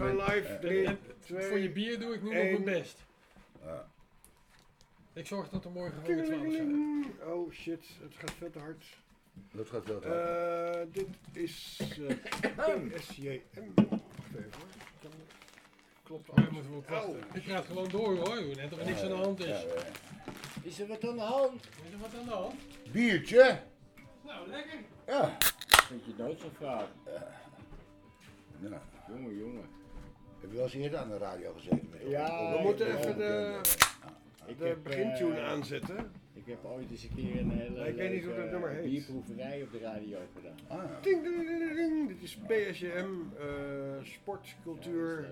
gaan live. eh, 3, En 2, voor je bier doe ik nu nog mijn best. Ja. Ik zorg dat er morgen gewoon weer 12 zijn. Oh shit, het gaat veel te hard. Dat gaat wel te hard. Eh, dit is eh PSJM. Wacht even hoor. Kan- Klopt Maar je alles. moet wel wachten. Ik praat gewoon door hoor, joh. net of er niks aan de hand is. Ja, ja. Is er wat aan de hand? Is er wat aan de hand? Biertje? Nou, lekker. Ja. Dat je nooit zo vragen. Nou, Jongen, jongen. Heb je wel eens eerder aan de radio gezeten? Met Ja, We moeten even de, de heb, begintune eh, aanzetten. Ik heb ooit eens een keer een hele ik weet niet hoe dat nummer heet. bierproeverij op de radio gedaan. Ah, ja. Ding, ding, ding, ding, ding. Dit is PSJM, eh, sport, cultuur.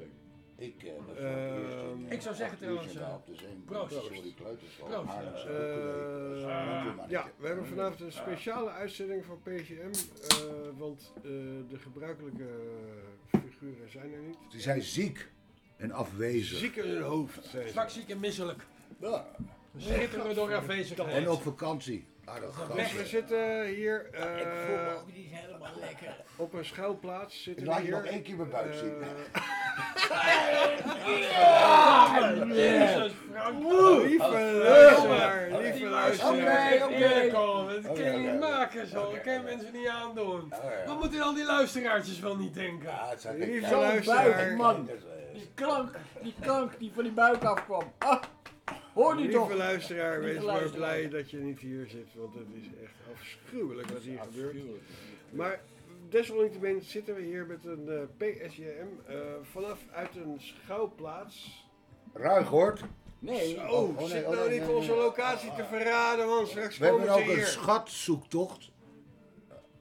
Ik, eh, Ehm, ik zou eh, zeggen trouwens, eh, Zeen. proost. Voor die kleuterschool. Proost. Eh, mannetje. ja, we hebben vanavond een speciale uitzending van PGM, eh, want eh, de gebruikelijke figuren zijn er niet. Die zijn ziek en afwezig. Ziek in hun hoofd zijn ze. Zwak, ziek en misselijk. Ja. Schitteren door afwezigheid. En op vakantie. Dus we zitten hier Ik voel me eh, ook niet helemaal lekker. op een schuilplaats. Zitten Laat we je hier. nog één keer mijn buik zien. Eh, Jezus, Frank. lieve luisteraar, lieve luisteraar. Oké, oké. Dat Oké, kan je oké, niet maken zo. Dat Oké, kan je oké. mensen niet aandoen. Oh, ja. Wat moeten al die luisteraartjes wel niet denken? Ja, het zijn Lieve Zo'n luisteraar. buik, man. Die klank, die klank die van die buik afkwam. Ah, hoor die Lieve toch? luisteraar, Lieve wees maar blij dat je niet hier zit, want het is echt afschuwelijk wat hier gebeurt. Maar desalniettemin zitten we hier met een eh, PSJM eh, vanaf uit een schouwplaats. Ruigoord. Nee, Oh, oh, nee, zit oh, nou nee, niet nee, onze nee. locatie te verraden, want straks We hebben komen ze ook een hier. schatzoektocht.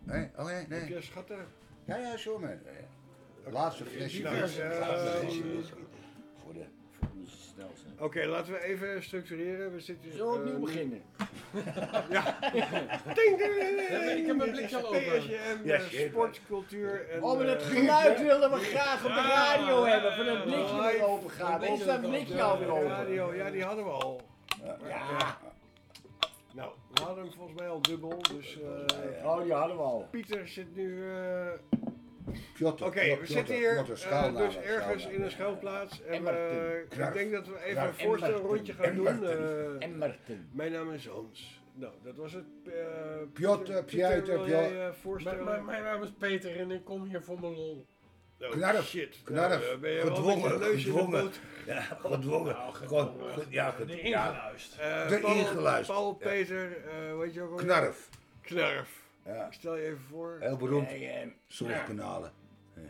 Nee, oh nee, Heb nee. je schatten? Ja, ja, zo man. Laatste flesje. Divers, Oké, laten we even structureren. We zitten Zo opnieuw eh, beginnen. Ja. Ding, ding, ding, ding. Ja, maar ik heb mijn blikje al Ja, eh, sport, cultuur en... Oh, maar dat eh, geluid wilden we graag op de radio Ja, hebben. Van ja, blikje dat open gaat. Dat Ons dat blikje alweer de open. radio, ja, die hadden we al. Ja. Nou, we hadden hem volgens mij al dubbel, dus... eh, Oh, die hadden we al. Pieter zit nu... eh, Oké, Piotr, we zitten hier eh, dus ergens in een schuilplaats. En eh, ik denk dat we even een Knarf. voorstelrondje gaan doen. Eh, Emmerton. mijn naam is Hans. Nou, dat was het. eh, Piotr, Pieter, Pieter, Mijn, naam is Peter en ik kom hier voor mijn lol. Oh, Knarf. Shit. Knarf. Nou, ben je wel Gedwongen, de gedwongen. Ja, gedwongen. Gewoon, ja, goed. De Ja, ingeluisterd. Eh, De Paul, ingeluisterd. Paul, Ja. Peter, eh weet je ook knarf. Knarf. Ja, Ik stel je even voor. heel beroemd. Eh, Zorgkanalen. Ja.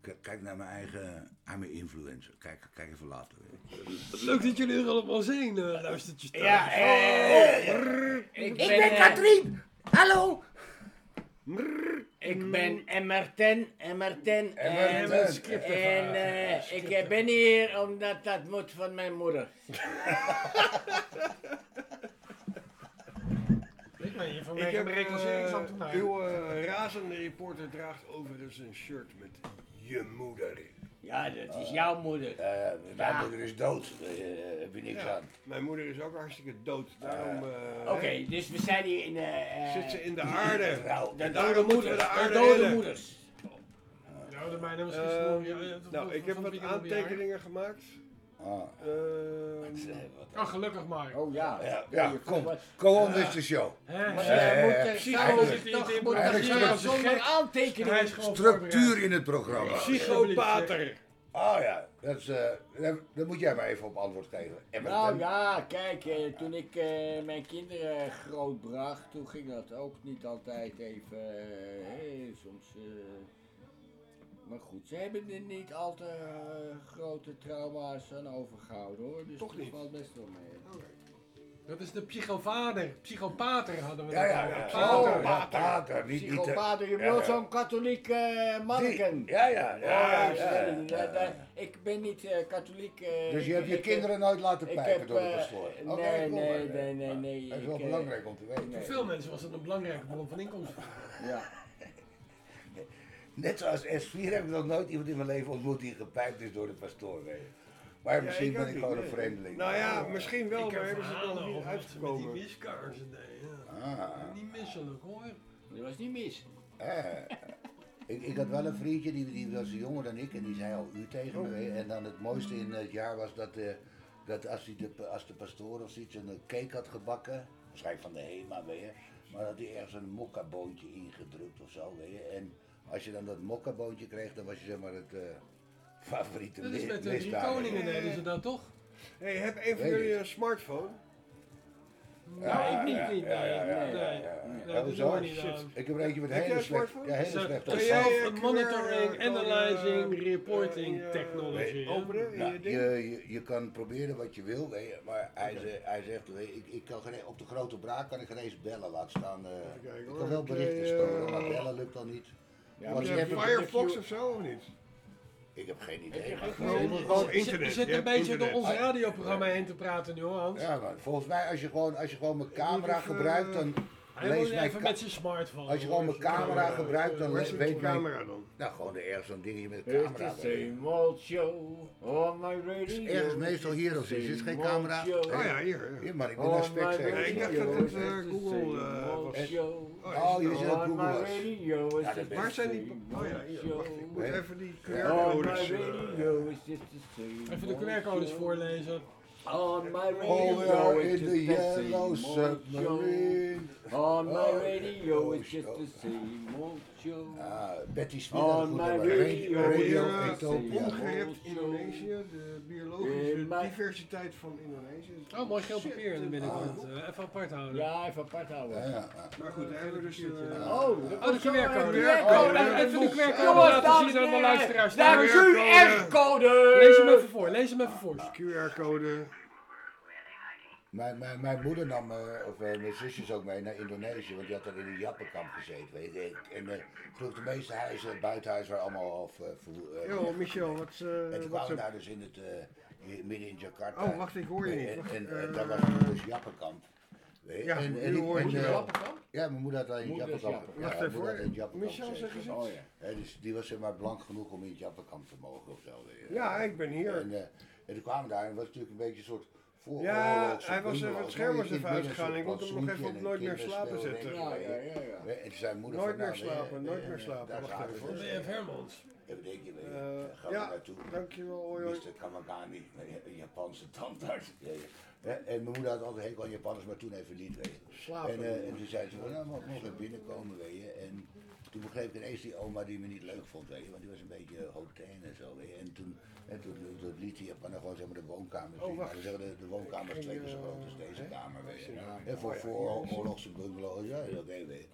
K- Kijk naar mijn eigen, aan mijn influencer. Kijk, kijk even later. Leuk dat jullie er allemaal zijn, uh, luistertjes thuis. Ja, eh, ik ben, eh, Katrien! Hallo! Ik ben Emmerton. Emmerton. En, en eh, ik ben hier omdat dat moet van mijn moeder. Ik ben hier Ik heb de eh, reclasseringsambtenaar. uw eh, razende reporter draagt overigens een shirt met je moeder. Ja, dat is jouw moeder. Eh, mijn Ja. moeder is dood. Daar heb je niks Ja, aan. mijn moeder is ook hartstikke dood. Daarom eh, Oké, dus we zijn hier in de... eh, zit ze in de aarde. De Daarom dode moeders. de De aarde dode redden. moeders. Ja, de mijne was Eh, gisteren nog- ja, ja, dat- nou, ik heb wat aantekeningen gemaakt. Ah. Ehm, Oh, gelukkig maar. Oh ja. Ja, ja, kom. Go on with the show. Eh, eh, er er zonder aantekeningen. Structuur in het programma. psychopater. Oh ja, dat is, eh, daar, moet jij maar even op antwoord geven. Emmerton. Nou ja, kijk, eh, toen ik eh, mijn kinderen grootbracht, toen ging dat ook niet altijd even, eh, soms, eh, maar goed, ze hebben er niet al te eh, grote trauma's aan overgehouden hoor, dus Toch dat niet? valt best wel mee. Dat is de psychovader. Psychopater hadden we Ja, dat ja, ja. Pater. Oh, ja, pater. Niet, eh, Psychopater, je ja, ja. zo'n katholiek eh manneken. Ja, ja, Oh, ja. ja. da- ik ben niet eh, katholiek. eh, Dus je hebt je ik- kinderen nooit laten pijpen heb, door de eh, pastoor? nee, nee, nee, nee, nee, Dat is wel ik, eh, belangrijk om te weten. Voor veel mensen was het een belangrijke bron van inkomsten. Ja. Net zoals S4 heb ik nog nooit iemand in mijn leven ontmoet die gepijpt is door de pastoor. Maar misschien ben ik gewoon een nee. vreemdeling. Nou ja, misschien wel, ik maar heb hebben ze het nog niet ze met die uitgekomen. wiskaarsen deden. Ja. Ah, Niet misselijk hoor. Dat was niet mis. eh. Ik, ik had wel een vriendje, die, die was jonger dan ik en die zei al u tegen me. je. En dan het mooiste in het jaar was dat, eh, dat als, hij de, als de pastoor of iets een cake had gebakken, waarschijnlijk van de HEMA, weet je. Maar had hij ergens een mokkaboontje ingedrukt of zo, weet je. En als je dan dat mokkaboontje kreeg, dan was je zeg maar het eh, favoriete Dat is me- met de drie koningen deden ze dat toch? Hey, heb een van Weet jullie een smartphone? Nee, ik niet. niet, nee. dat hoezo? Ik heb er eentje met hele een slecht, smartphone? ja, Is hele eh, QR, eh, analyzing, eh, reporting eh, technology. Nou, je je, kan proberen wat je wil, maar hij, ze- hij zegt, ik, ik kan geen, e- op de grote braak kan ik geen eens bellen, laat staan. eh, kijken, ik kan wel berichten eh, sturen, maar bellen lukt dan niet. Ja, je Firefox of zo of niet? Ik heb geen idee. je maar- geen Gewoon- idee? gewoon Je zit- internet. Je zit een beetje door ons radioprogramma heen te praten nu, Hans. Ja, maar volgens mij als je gewoon, als je gewoon mijn camera even, gebruikt, dan Hij lees mijn even met zijn smartphone. Als je gewoon mijn camera gebruikt, dan weet je camera dan? Nou, gewoon ergens zo'n dingetje met een It's camera. the weet je. same old show on my radio. ergens meestal hier of zo. It's the Is het geen camera? Oh ja, hier. ja. Ja, maar ik ben on naar my spek Nee, ik dacht dat het, eh, Google, eh, was. Oh, je zit op Google was. is Waar zijn die... Oh ja, hier. show. Wacht, ik moet even die QR-codes... is same Even de QR-codes voorlezen. On my Oh, radio it's in just the the yellow same old show. submarine. On my Oh, radio oh, it's just the same old show. Ah, Betty Smith On my radio, Radio, Ethiopia. Omgerept Indonesië, de biologische diversiteit van Indonesië. Oh, mooi geel papier in de binnenkant. Ah. Eh, Even apart houden. Ja, even apart houden. ja, ja. Maar goed, daar hebben we dus... eh, Oh, Oh, de QR-code. QR-code. Oh, even de QR-code laten zien aan de en luisteraars. Daar is uw QR-code! Lees hem even voor, lees hem even voor. QR-code. Mijn, mijn, mijn moeder nam, eh, of eh, mijn zusjes ook mee naar Indonesië, want die had er in een jappenkamp gezeten. Weet je. En eh, ik geloof de meeste huizen, buitenhuizen, waren allemaal al uh, Yo, Michel, wat... eh, En toen wat kwamen daar dus in het, eh, midden in Jakarta. Oh, wacht, ik hoor je niet. En, eh, en daar was dus jappenkamp. Weet je. Ja, en, en, die- hoor je eh, wel. ja, mijn moeder had daar in jappenkamp. jappen. Ja, Wacht mijn even moeder had in het hoor. jappenkamp Michel, gezeten. zeg eens Oh iets. ja. Hè, dus die was zeg maar blank genoeg om in het jappenkamp te mogen of zo. Ja, ik ben hier. En, eh, en toen kwamen we daar en het was natuurlijk een beetje een soort voor. Ja, hij was even, het scherm was even uitgegaan. Ik moet hem nog even op nooit meer slapen zetten. Ja, ja, ja, ja. En zei moeder Nooit van, meer slapen, nooit eh, meer slapen. Daar Wacht even, dus. BF Hermans. Even denk je, Eh, gaan we naartoe. Dankjewel, hoi hoi. Mr. Kamagami, een Japanse tandarts. Ja, ja. Hè, En mijn moeder had altijd hekel aan Japanners, maar toen even niet, weet je. Slapen. En, eh, en toen zei ze van, nou, mag nog even binnenkomen, weet je. En toen begreep ik ineens die oma die me niet leuk vond, weet je. Want die was een beetje hoteen en zo, weet je. En toen, en toen, toen liet die Japaner gewoon zeg maar de woonkamer zien. Oh, wacht. Maar dan zeggen de, de woonkamer is twee keer zo groot als deze kamer, weet je. Ja. En voor, Oh, ja, voor hier. oorlogse bungalows, ja, dat weet je.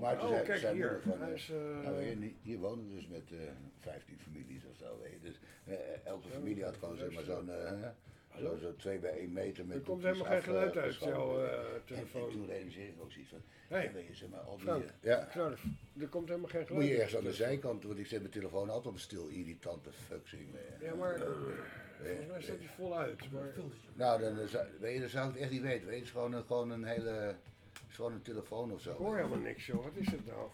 Maar toen Oh, zei, moeder van, Hij eh, is, eh, nou, weet je, niet- hier wonen dus met eh 15 families of zo, weet je. Dus eh, elke familie had gewoon zeg maar zo'n eh, zo, zo 2 bij 1 meter met Er komt helemaal geen geluid eh, uit jouw eh, En- En, telefoon. toen realiseerde ik ook zoiets van, Hey. je, zeg maar, al die... Frank. eh, ja, er komt helemaal geen moet geluid. je ergens aan de zijkant, want ik zet mijn telefoon altijd op stil, irritante fucksing. Ja, maar eh, volgens mij staat hij voluit. Maar... Nou, dan, eh, zou- weet je, dan zou ik het echt niet weten. Weet je, het is gewoon een, gewoon een hele, het is gewoon een telefoon of zo. Ik hoor helemaal niks, joh. Wat is het nou?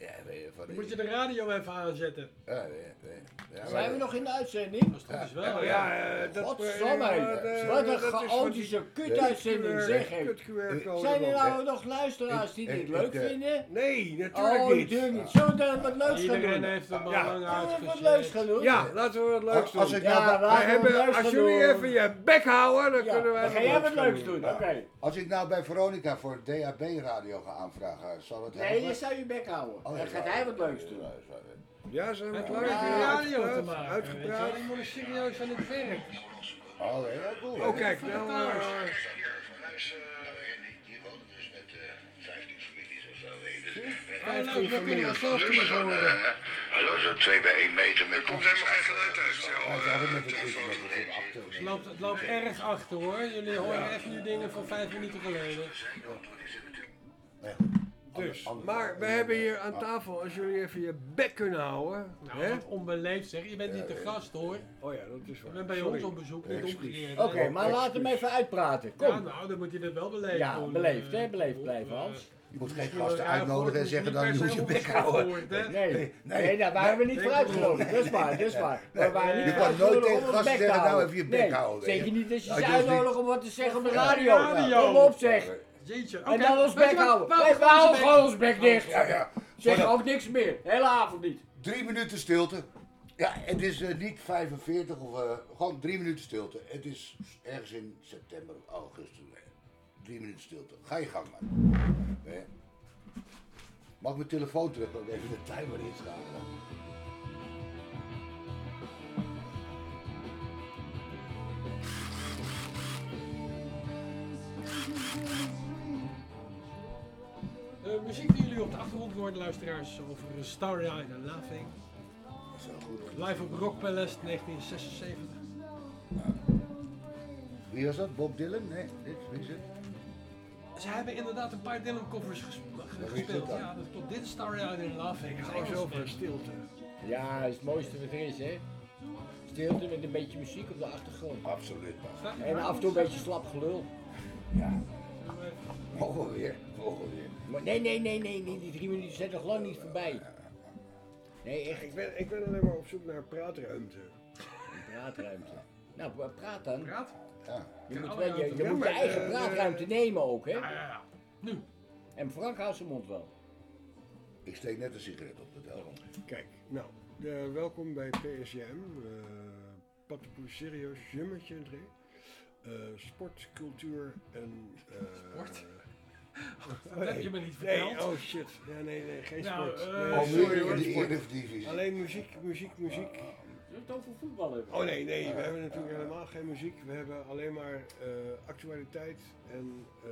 Ja, van moet je de radio even aanzetten. Ja. Ja, maar- Zijn we nog in de uitzending? Dat is eens Oh wel. ja, eh, dat... Godsamme, eh, wat een dat chaotische kutuitzending zeg kut ik. QR-code. Zijn er nou nog luisteraars die dit leuk eh, vinden? Nee, Oh, natuurlijk niet. natuurlijk niet. Zullen we dan wat leuks gaan Iedereen doen? heeft het Ja. Zullen we wat leuks uitgezet. gaan doen? Ja, laten we wat leuks doen. Als ik Ja, nou, Wij we hebben, als jullie even je bek houden, dan Ja, kunnen wij dan wat ga jij wat leuks doen, oké. als ik nou bij Veronica voor DAB radio ga aanvragen, zal het Nee, je zou je bek houden. Oh, ja, gaat ja, hij wat ja, leuks ja, doen. ja, ja, ja. Ja, zijn we Het radio te uitgepraat? maken. Die moeten serieus aan het werk. Oh, ja, cool. Oh, kijk, nou... eh, Hier wonen dus met 15 families of zo, weet je. Dus, Oh, nou, we kunnen dat zelf horen. Hallo, zo 2 bij 1 meter met... komt helemaal geen geluid uit. Ja, het het het. Het loopt, het loopt erg achter hoor. Jullie horen echt nu dingen van vijf minuten geleden. Nee, Dus, Ander- maar we hebben hier aan tafel, als jullie even je bek kunnen houden. Nou, hè? onbeleefd zeg. Je bent niet de gast hoor. Oh ja, dat is Je waar. bent bij Sorry. ons op bezoek, niet Excuus. omgekeerd. Oké, hè. maar laat hem even uitpraten. Ja, Kom. nou, dan moet je dit wel beleefd Ja, doen. beleefd, hè? eh, Beleefd op, blijven, eh, Hans. Je moet geen gasten ja, uitnodigen en zeggen dan je moet je bek houden. hè. Nee, nee, nee, daar waren we niet voor uitgenodigd. Dat is waar, dat is waar. We waren niet Je kan nooit tegen gasten zeggen, nou even je bek houden, Zeker je. niet als je Als ze je niet- uitnodigen om wat te zeggen op de Ja, radio. radio. Kom op zeg. Jeetje. En oké, dan ons bek houden. Nee, we houden bek? gewoon ons bek dicht. Ja, ja. Zeg Maar ook niks meer. Hele avond niet. Drie minuten stilte. Ja, het is eh, niet 45 of eh, gewoon drie minuten stilte. Het is ergens in september, augustus. nee. Drie minuten stilte. Ga je gang man. Nee. Mag ik mijn telefoon terug ook even de timer inschakelen? De muziek die jullie op de achtergrond horen, luisteraars, over Starry Eyed and Laughing. Dat is wel goed. Live op Rock Palace 1976. Wie was dat? Bob Dylan? Nee, dit wie is het? Ze hebben inderdaad een paar Dylan covers gespeeld. Ja, dat klopt. Dit is Starry Eyed and Laughing. Zoveel band. stilte. Ja, dat is het mooiste wat er is, hè. Stilte met een beetje muziek op de achtergrond. Absoluut. En af en toe een beetje slap gelul. Ja, mogen we weer. Mogen we weer. Maar nee, nee, nee, nee, nee, die drie minuten zijn nog lang niet voorbij. Nee, echt Ik ben, ik ben alleen maar op zoek naar praatruimte. een praatruimte. Nou, pra- praat dan. Praat? Ja. Je moet, wel, je, je ja, moet je eigen eh, praatruimte nemen ook, hè. Ja, ja, ja. Nu. En Frank houdt zijn mond wel. Ik steek net een sigaret op de tel. Kijk, nou, eh, welkom bij PSJM. Uh, Patapou Serieus, Jummetje André. Eh, sport, cultuur en... eh, Sport? Dat heb je me niet Nee, verteld. oh shit. Ja, nee, nee, geen Nou, sport. eh, Nee, sorry hoor. Eredivisie. Alleen muziek, muziek, muziek. Zullen we het over voetbal hebben? Oh nee, nee, we hebben natuurlijk helemaal geen muziek. We hebben alleen maar eh, actualiteit en eh,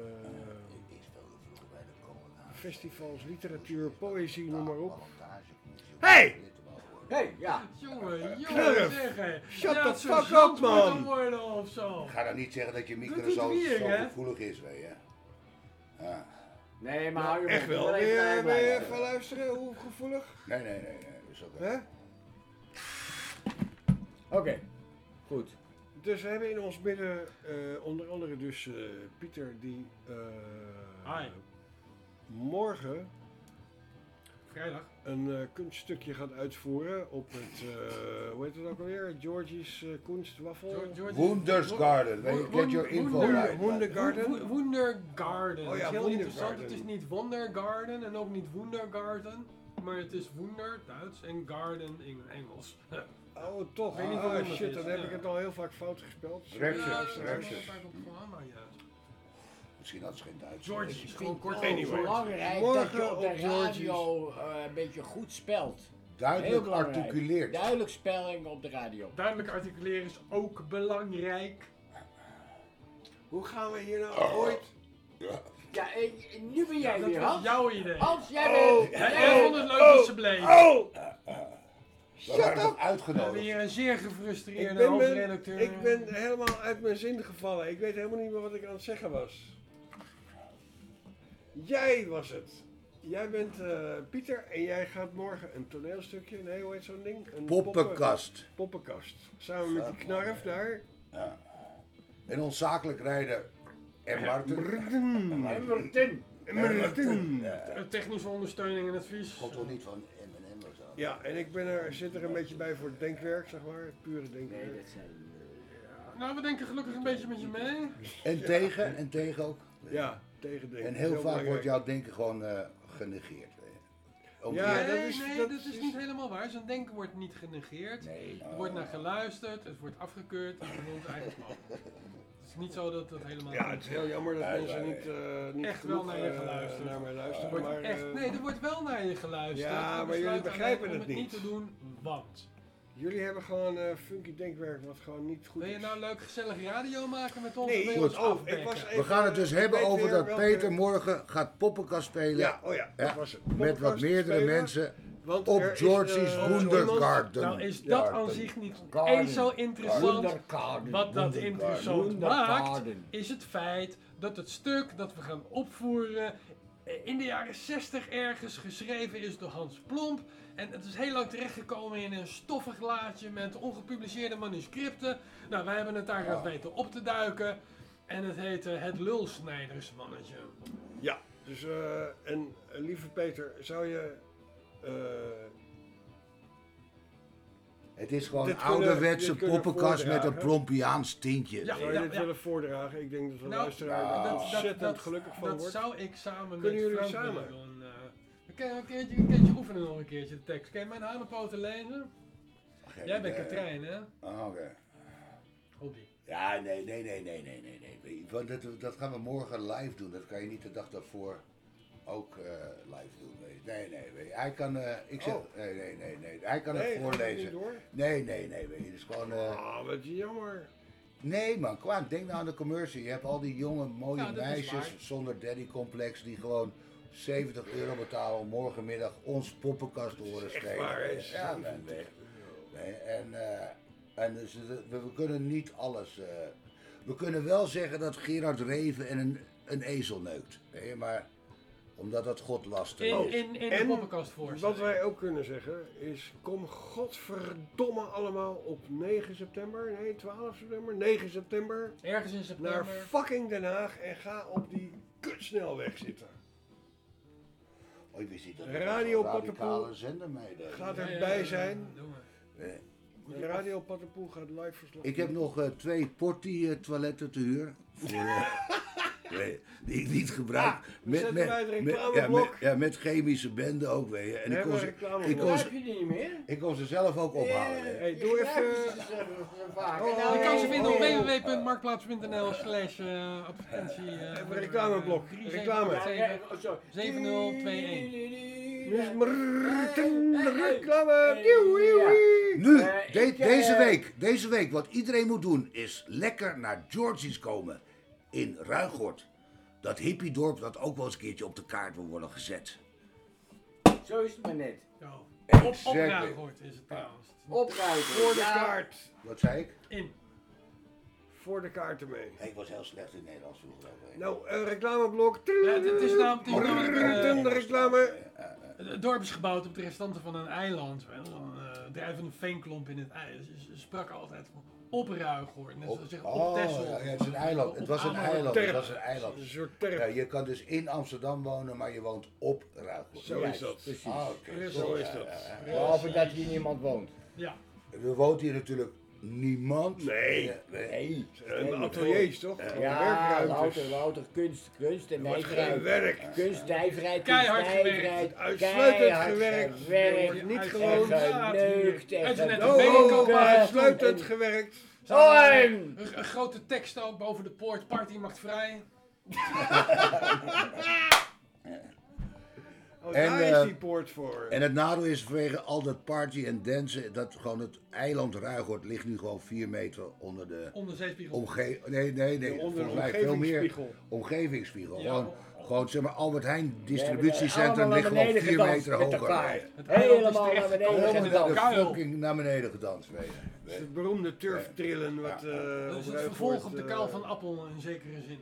Ik speelde vroeger bij de Commandant. festivals, literatuur, poëzie, noem maar op. Hey! Hé, hey, ja. Jongen, jongen, Knurf. zeg hé. Shut Ja, the fuck up, man. moeten worden of zo. Ga dan niet zeggen dat je micro zo, zo gevoelig is, weet je. Nee, maar hou je Echt wel, ik wil even je, wil je even luisteren hoe gevoelig? Nee, nee, nee, nee. Dat is oké. Hè? Oké, goed. Dus we hebben in ons midden eh, onder andere dus eh, Pieter die eh, Hi. morgen Vrijdag. een eh, kunststukje gaat uitvoeren op het, eh, hoe heet het ook alweer? Georgie's eh, Kunstwaffel? Wo- get your info Wunder- right. Wondergarden? Wo- Wondergarden. Oh dat ja, is heel Wondergarden. interessant. Het is niet Wondergarden en ook niet Wondergarten. Maar het is Wunder, Duits, en Garden in Engels. Oh, toch? Ah, het shit, dan heb ja. ik het al heel vaak fout gespeld. Rapture, Ja, Misschien had ze geen Duits. George Ik is vind gewoon het kort belangrijk Morgen dat je op de radio eh, een beetje goed spelt. Duidelijk articuleerd. Duidelijk spelling op de radio. Duidelijk articuleren is ook belangrijk. Hoe gaan we hier nou ooit? Ja, nu ben jij Dat weer, was Hans. jouw idee. Hans, jij Oh, bent... Jij bent- vond het leuk dat ze bleef. Oh! We waren toch We hebben uitgenodigd? hier een zeer gefrustreerde hoofdredacteur. ik ben helemaal uit mijn zin gevallen. Ik weet helemaal niet meer wat ik aan het zeggen was. Jij was het. Jij bent eh, Pieter en jij gaat morgen een toneelstukje, nee hoe heet zo'n ding? Een poppen- Poppenkast. poppenkast. Samen met die knarf daar. En ons zakelijk rijden. En Marten. Emmerton. Eh, Technische ondersteuning en advies. Komt toch niet van M&M of zo? Ja, en ik ben er, zit er een beetje bij voor het denkwerk, zeg maar. Het pure Nee, denkwerk. dat zijn... Nou, we denken gelukkig een beetje met je mee. En tegen, en tegen ook. Ja, En heel vaak belangrijk. wordt jouw denken gewoon eh, genegeerd. Ja, die- dat nee, is- nee, dat dat is is- niet helemaal waar. Zijn denken wordt niet genegeerd. Nee. Er wordt naar geluisterd, het wordt afgekeurd en genoemd. Het is niet zo dat dat helemaal Ja, het is heel jammer dat Ja, mensen ja, niet, eh niet Echt wel genoeg, naar je eh, geluisterd. naar mij Er luisteren. maar, echt, nee, er wordt wel naar je geluisterd. Ja, maar jullie begrijpen het om niet. niet te doen, want... Jullie hebben gewoon eh, funky denkwerk wat gewoon niet goed Wil je nou leuk gezellig radio maken met ons? Nee, goed. Oh, ik was We even- gaan het dus hebben over dat welke- Peter morgen gaat poppenkast spelen. Ja, oh ja, dat Ja, was het. met wat meerdere spelen, mensen want op Georgie's eh, Wondergarden. Nou is dat aan zich niet Garden. eens zo interessant. Wat dat interessant maakt, is het feit dat het stuk dat we gaan opvoeren eh, in de jaren 60 ergens geschreven is door Hans Plomp. En het is heel lang terechtgekomen in een stoffig laadje met ongepubliceerde manuscripten. Nou, wij hebben het daar aan weten op te duiken. En het heette Het Lulsnijdersmannetje. Ja, dus eh, en eh, lieve Peter, zou je... eh, Het is gewoon een ouderwetse poppenkast met een. Plompiaans tintje. Ja. zou je dit willen voordragen? Ik denk dat de Nou, luisteraar nou, er dat- ontzettend gelukkig van dat wordt. zou ik samen Kunnen met jullie Frank samen? willen doen. we kan een keertje, een keertje oefenen nog een keertje de tekst. Kan je mijn hanepoten lezen? Geen Jij bent idee. Katrijn, hè? Ah, Oké. Hobby. Ja, nee, nee, nee, nee, nee, nee, nee. Want dat, dat gaan we morgen live doen. Dat kan je niet de dag daarvoor ook eh, live doen. Weet. Nee, nee, weet. Hij kan, eh, ik zeg, Oh. nee, nee, nee, nee. Hij kan Nee, het voorlezen. Nee, nee, nee, weet je. Het is gewoon, eh, Ah, wat jammer. nee man, kwaad. Denk nou aan de commercie. Je hebt al die jonge, mooie Ja, dat meisjes zonder daddy-complex die gewoon 70 euro betalen om morgenmiddag ons poppenkast te horen Echt spelen. waar, ja, 70 man, weet je. Nee, en eh, en dus, we, we kunnen niet alles. eh, we kunnen wel zeggen dat Gerard Reven en een, een ezel neukt. je, maar omdat dat God lastig In, is. in, in de En poppenkast voorstellen. Wat wij ook kunnen zeggen is, kom godverdomme allemaal op 9 september, nee 12 september, 9 september Ergens in september. naar fucking Den Haag en ga op die kutsnelweg zitten. Oh, je wist niet dat Radio meedeed. gaat erbij zijn. Radio Pattenpoel gaat live verslag Ik heb nog eh, twee portie eh, toiletten te huur. Voor, eh, nee, die ik niet gebruik. ja, reclameblok. met, ja, met chemische bende ook, weet je. En ik kon, ze, reclameblok. ik, kon Heb ze, je die niet meer? ik kon ze zelf ook ophalen. hè. Hey, doe even- vaak. Oh, Je kan ze vinden op oh. www.marktplaats.nl slash eh, advertentie. eh, reclameblok. eh, drie, Reclame. zeven, zeven, 7021. Dus mrrrten, de reclame. Nu, deze week, deze week, wat iedereen moet doen, is lekker naar Georgie's komen in Ruigoord. Dat hippiedorp dat ook wel eens een keertje op de kaart wil worden gezet. Zo is het maar net. Ja. Op, op. Ruigoord is het trouwens. Opruimen. Voor de Ja. kaart. Wat zei ik? In. Voor de kaart ermee. Ik was heel slecht in Nederlands vroeger. Nou, een reclameblok. Ja, is namelijk, de eh, reclame. het dorp is gebouwd op de restanten van een eiland. Wel, Een uh, drijvende veenklomp in het ijs. Ze, ze sprak altijd van op Ruigoord. Net zeggen op oh, Texel. ja, ja, het is een eiland. Het was een eiland. Het was een eiland. Een soort terp. Ja, je kan dus in Amsterdam wonen, maar je woont op Ruigoord. Zo is dat. Precies. Ah, oké. Zo is dat. Behalve dat hier niemand woont. Ja. Er woont hier natuurlijk niemand. Nee. Nee. Nee. Een ateliers toch? Ja, louter, louter kunst, kunst en Er nijverheid. gewerkt. Kunst, nijverheid, Keihard nijverheid. Uitsluitend gewerkt. Er gewerkt. niet gewoon... Geneukt en maar uitsluitend en- gewerkt. Een, een grote tekst ook boven de poort. Party mag vrij. Oh, En, daar is eh, die poort voor. En het nadeel is vanwege al dat party en dansen, dat gewoon het eiland Ruigoord ligt nu gewoon 4 meter onder de Onder zeespiegel. omgeving. Nee, nee, nee. Onder de volgens mij veel meer omgevingsspiegel. Ja. Gewoon, gewoon zeg maar, Albert Heijn distributiecentrum ligt gewoon beneden 4 gedanst meter met hoger. elkaar. Het eiland is Helemaal naar beneden een naar de kuil. fucking naar beneden gedanst. Weet je. Dat is het beroemde turftrillen wat... Eh, Dat is op het vervolg op de eh, kuil van Appel in zekere zin.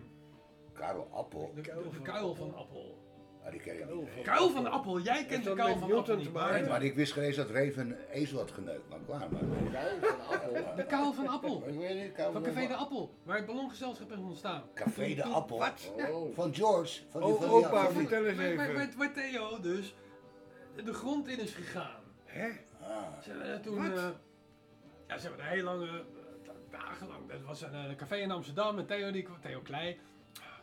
Karel Appel, de kuil van Appel. Ah, die ken ik Kuil niet. van- Kuil van Appel, jij kent de kuil van Newton Appel niet. maar- maar ik wist geen eens dat Reven een ezel had geneukt. Maar klaar, maar. De kuil van Appel. Ik weet niet, Karel Van Café de van- Appel, waar het ballongezelschap is ontstaan. Café de Appel. Wat? Oh. Van George. Van die, Oh, van die- opa, van die- vertel eens even. waar, Theo dus de grond in is gegaan. Hè? Ah. Ze hebben toen, eh, ja, ze hebben een heel lange, eh, dagenlang, dat was een eh, café in Amsterdam en Theo, die, kwam- Theo Klei,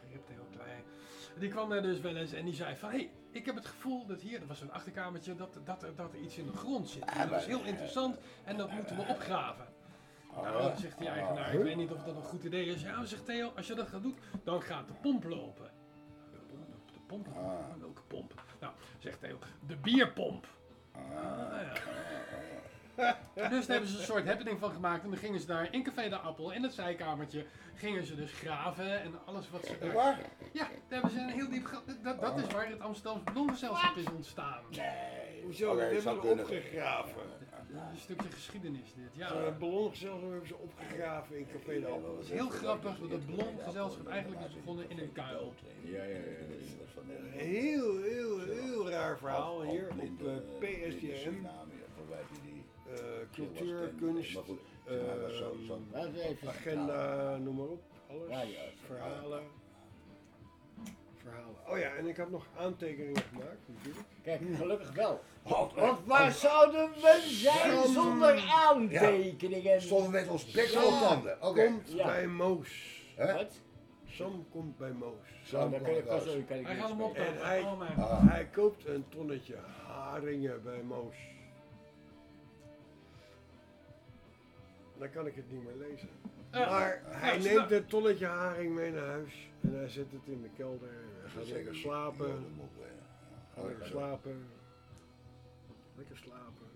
ah, ik heb Theo Klei, die kwam daar dus wel eens en die zei van, hé, hey, ik heb het gevoel dat hier, dat was een achterkamertje, dat, dat, er, dat er iets in de grond zit. En dat is heel interessant en dat moeten we opgraven. Nou, dan zegt die eigenaar, ik weet niet of dat een goed idee is. Ja, zegt Theo, als je dat gaat doen, dan gaat de pomp lopen. De pomp? De pomp? Welke pomp? Nou, zegt Theo, de bierpomp. Ah, ja. Dus daar hebben ze een soort happening van gemaakt. En dan gingen ze daar in Café de Appel, in het zijkamertje, gingen ze dus graven en alles wat ze daar... Waar? Ja, daar hebben ze een heel diep... gat- Dat, dat is waar het Amsterdamse Ballongezelschap is ontstaan. Hoezo? Oké, dat hebben ze kunnen. opgegraven. Een stukje geschiedenis dit, ja. Zo'n ballongezelschap hebben ze opgegraven in Café de Appel. Het is heel grappig dat het Ballongezelschap eigenlijk is begonnen in een kuil. Ja, ja, ja. Een heel, heel, heel raar verhaal hier op PSTM. Eh, cultuur, kunst, Maar goed, eh, maar was zo- zo- Wacht even. agenda, noem maar op. Alles. Radio. Verhalen. Verhalen. Oh ja, en ik had nog aantekeningen gemaakt natuurlijk. Kijk, gelukkig wel. Want waar zouden we zijn zonder aantekeningen? Stonden met ons bek vol tanden. Oké. Komt Ja. bij Moos. Hè? Wat? Sam komt bij Moos. Kan kan ik Hij gaat hem. Ah. Hij koopt een tonnetje haringen bij Moos. Dan kan ik het niet meer lezen. Maar hij neemt een tonnetje haring mee naar huis en hij zet het in de kelder en hij gaat Zeker lekker slapen. Gaat lekker slapen. Lekker slapen.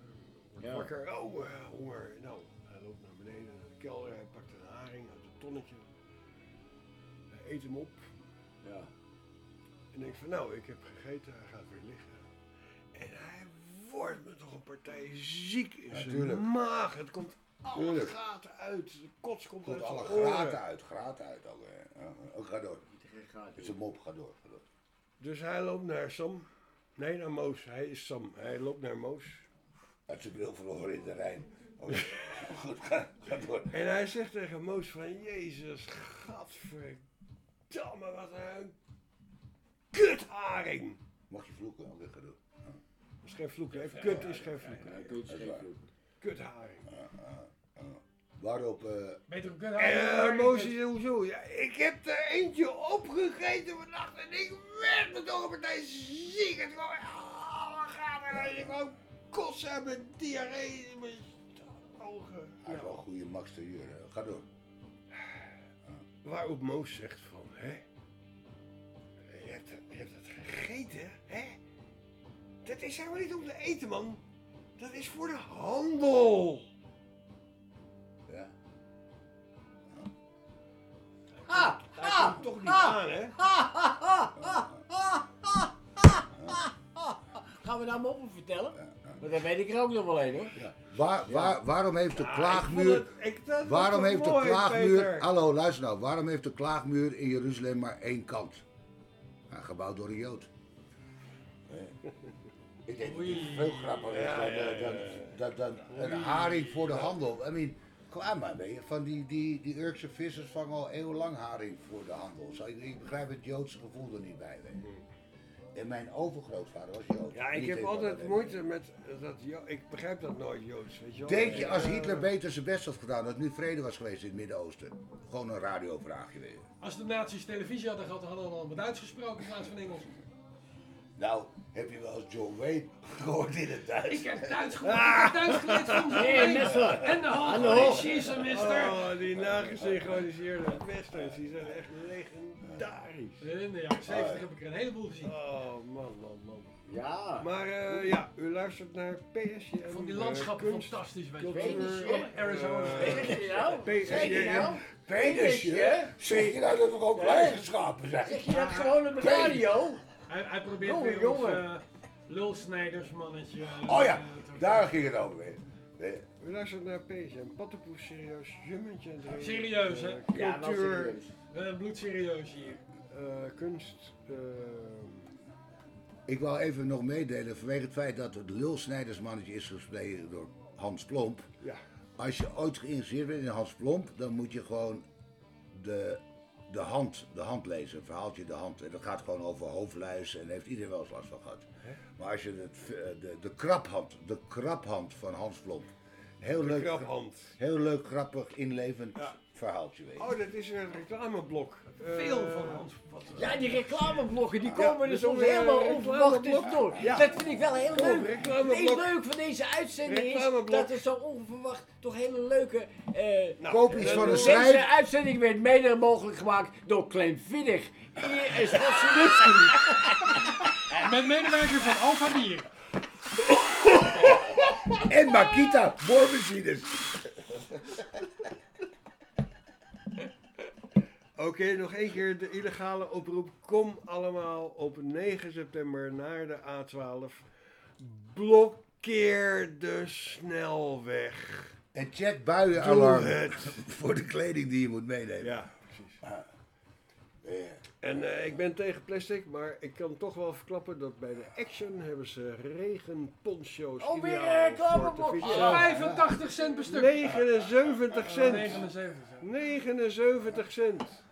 Wordt Ja. wakker. Oh, eh, honger. Nou, hij loopt naar beneden naar de kelder. Hij pakt een haring uit het tonnetje. Hij eet hem op. Ja. En denkt van nou, ik heb gegeten. Hij gaat weer liggen. En hij wordt me toch een partij ziek in Ja, zijn tuurlijk. maag. Het komt alle Tuurlijk. gaten uit. De kots komt, Komt uit alle zijn oren. graten uit, graten uit ook. hè. Ja, ook ga door. Het is een mop, ga door. Ga door. Dus hij loopt naar Sam. Nee, naar Moos. Hij is Sam. Hij loopt naar Moos. Uit zijn bril verloren in de Rijn. Oh, Goed, ga, ga door. En hij zegt tegen Moos van, Jezus, gadverdamme, wat een kutharing. Mag je vloeken? Oké, ga door. Dat is geen vloek, hè? Kut is geen vloek. Ja, goed, Dat is waar. Kutharing. Waarop, eh, uh, Moos is hoezo? Ja, ik heb er eentje opgegeten vannacht en ik werd me toch een partij ziek. Het kwam alle gaten uit. Ik wou kotsen hebben, diarree in mijn ogen. hij is wel een goede Max Terrier. hè. Ga door. Waarop Moos zegt van, hè? Je hebt, het- je hebt het gegeten, hè? Dat is helemaal niet om te eten, man. Dat is voor de handel. Ah, komt toch niet aan, hè? Gaan we nou moppen vertellen? Want dan weet ik er ook nog wel een hoor. Waar, waar, waarom heeft de klaagmuur... Waarom heeft de klaagmuur... Hallo, luister nou. Waarom heeft de klaagmuur in Jeruzalem maar één kant? Nou, gebouwd door een Jood. Ik denk dat het veel grappiger is eh, een haring voor de handel. I mean, kom aan maar, weet je. Van die, die, die Urkse vissers vangen al eeuwenlang haring voor de handel. Zo, ik, ik begrijp het Joodse gevoel er niet bij, weet je. En mijn overgrootvader was Jood. Ja, ik Niet heb altijd moeite met dat. Jo ik begrijp dat nooit, Joods. Weet je wel? Denk je als Hitler beter zijn best had gedaan, dat nu vrede was geweest in het Midden-Oosten? Gewoon een radiovraagje weer. Als de nazi's televisie hadden gehad, hadden we dan met Duits gesproken in plaats van Engels. Nou, heb je wel eens John Wayne gehoord in het Duits? Ik heb Duits gehoord, ik heb Duits geleerd van John Wayne. En de she's mister. Oh, die nagesynchroniseerde westerns, die zijn echt legendarisch. In de jaren 70 heb ik er een heleboel gezien. Oh, man, man, man. Ja. Maar eh, ja, u luistert naar PSJ. Ik vond die landschappen fantastisch, weet je Arizona. eh, Zeg je nou? Zeg je nou? Dat we ook lijstgeschapen zijn? Zeg je dat gewoon op de radio? Hij, hij probeert Jongen, weer ons jongen. uh, lulsnijdersmannetje. eh, Oh ja, daar ging het over weer. Nee. U luistert naar PSJ. Pattenpoes, serieus, jummetje en. Serieus, hè? Eh, Ja, cultuur, serieus. We bloedserieus hier. eh, kunst. eh, Ik wou even nog meedelen vanwege het feit dat het lulsnijdersmannetje is gesproken door Hans Plomp. ja. Als je ooit geïnteresseerd bent in Hans Plomp, dan moet je gewoon de, de, hand, de hand lezen, een verhaaltje de hand. En dat gaat gewoon over hoofdluis en heeft iedereen wel eens last van gehad. Maar als je het, eh, de, de kraphand, de kraphand van Hans Plomp, heel De leuk, heel leuk, grappig, inlevend Ja. verhaaltje. Oh, dat is het reclameblok. Eh, Veel van Hans. Wat, Ja, die reclameblokken die Ja, komen er dus soms eh, helemaal onverwacht tussendoor. Ja. Dat vind ik wel heel Oh, leuk. reclameblok. Het leuk van deze uitzending is dat er zo onverwacht toch hele leuke... eh nou, iets dat van een we- schrijf- deze uitzending werd mede mogelijk gemaakt door Kleinvinnig. Hier is Wassilitsky. Met medewerker van Alpha Bier. En Makita, boormachines. Oké, nog één keer de illegale oproep. Kom allemaal op 9 september naar de A12. Blokkeer de snelweg. En check buienalarm voor de kleding die je moet meenemen. Ja, precies. Ja. En eh, ik ben tegen plastic, maar ik kan toch wel verklappen dat bij de Action hebben ze regenponcho's Oh, weer. Ja. 85 cent per stuk. 79 cent. 79 cent. 79 cent.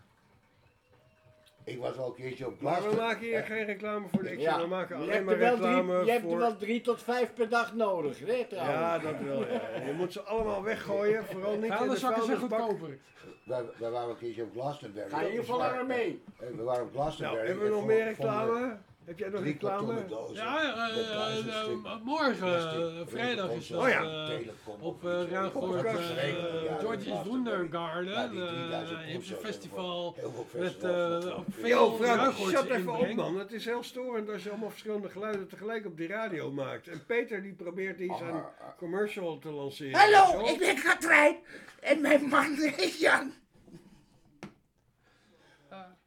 Ik was al een keerje op Maar we maken hier geen reclame voor de Action. Ja. We maken Je alleen hebt, maar er wel drie, reclame je hebt voor... er wel drie tot vijf per dag nodig, hè, trouwens. Ja, dat wel. Ja. Je moet ze allemaal weggooien. Vooral niet in de Vuilniszakken zijn vuilnisbak. goedkoper. Wij, wij waren een keertje op Glastonbury. Ga in ieder geval langer mee. Eh, We waren op Glastonbury. Nou, hebben we en nog voor- meer vonden reclame? Heb jij nog Drie reclame? dozen. Ja, eh, eh, eh, morgen, eh, vrijdag is dat. Oh ja. eh, Telecom op of uh, iets. Ruigoord, uh, George's. Wondergarden, Ja, die 3000 uh, Hipster concerts Festival, Heel veel met uh, ook veel Yo, Frank, Ruigoortse shut even op man. Het is heel storend als je allemaal verschillende geluiden tegelijk op die radio maakt. En Peter die probeert hier zijn Ah, ah. commercial te lanceren. Hallo, ik ben Katrijn en mijn man is Jan.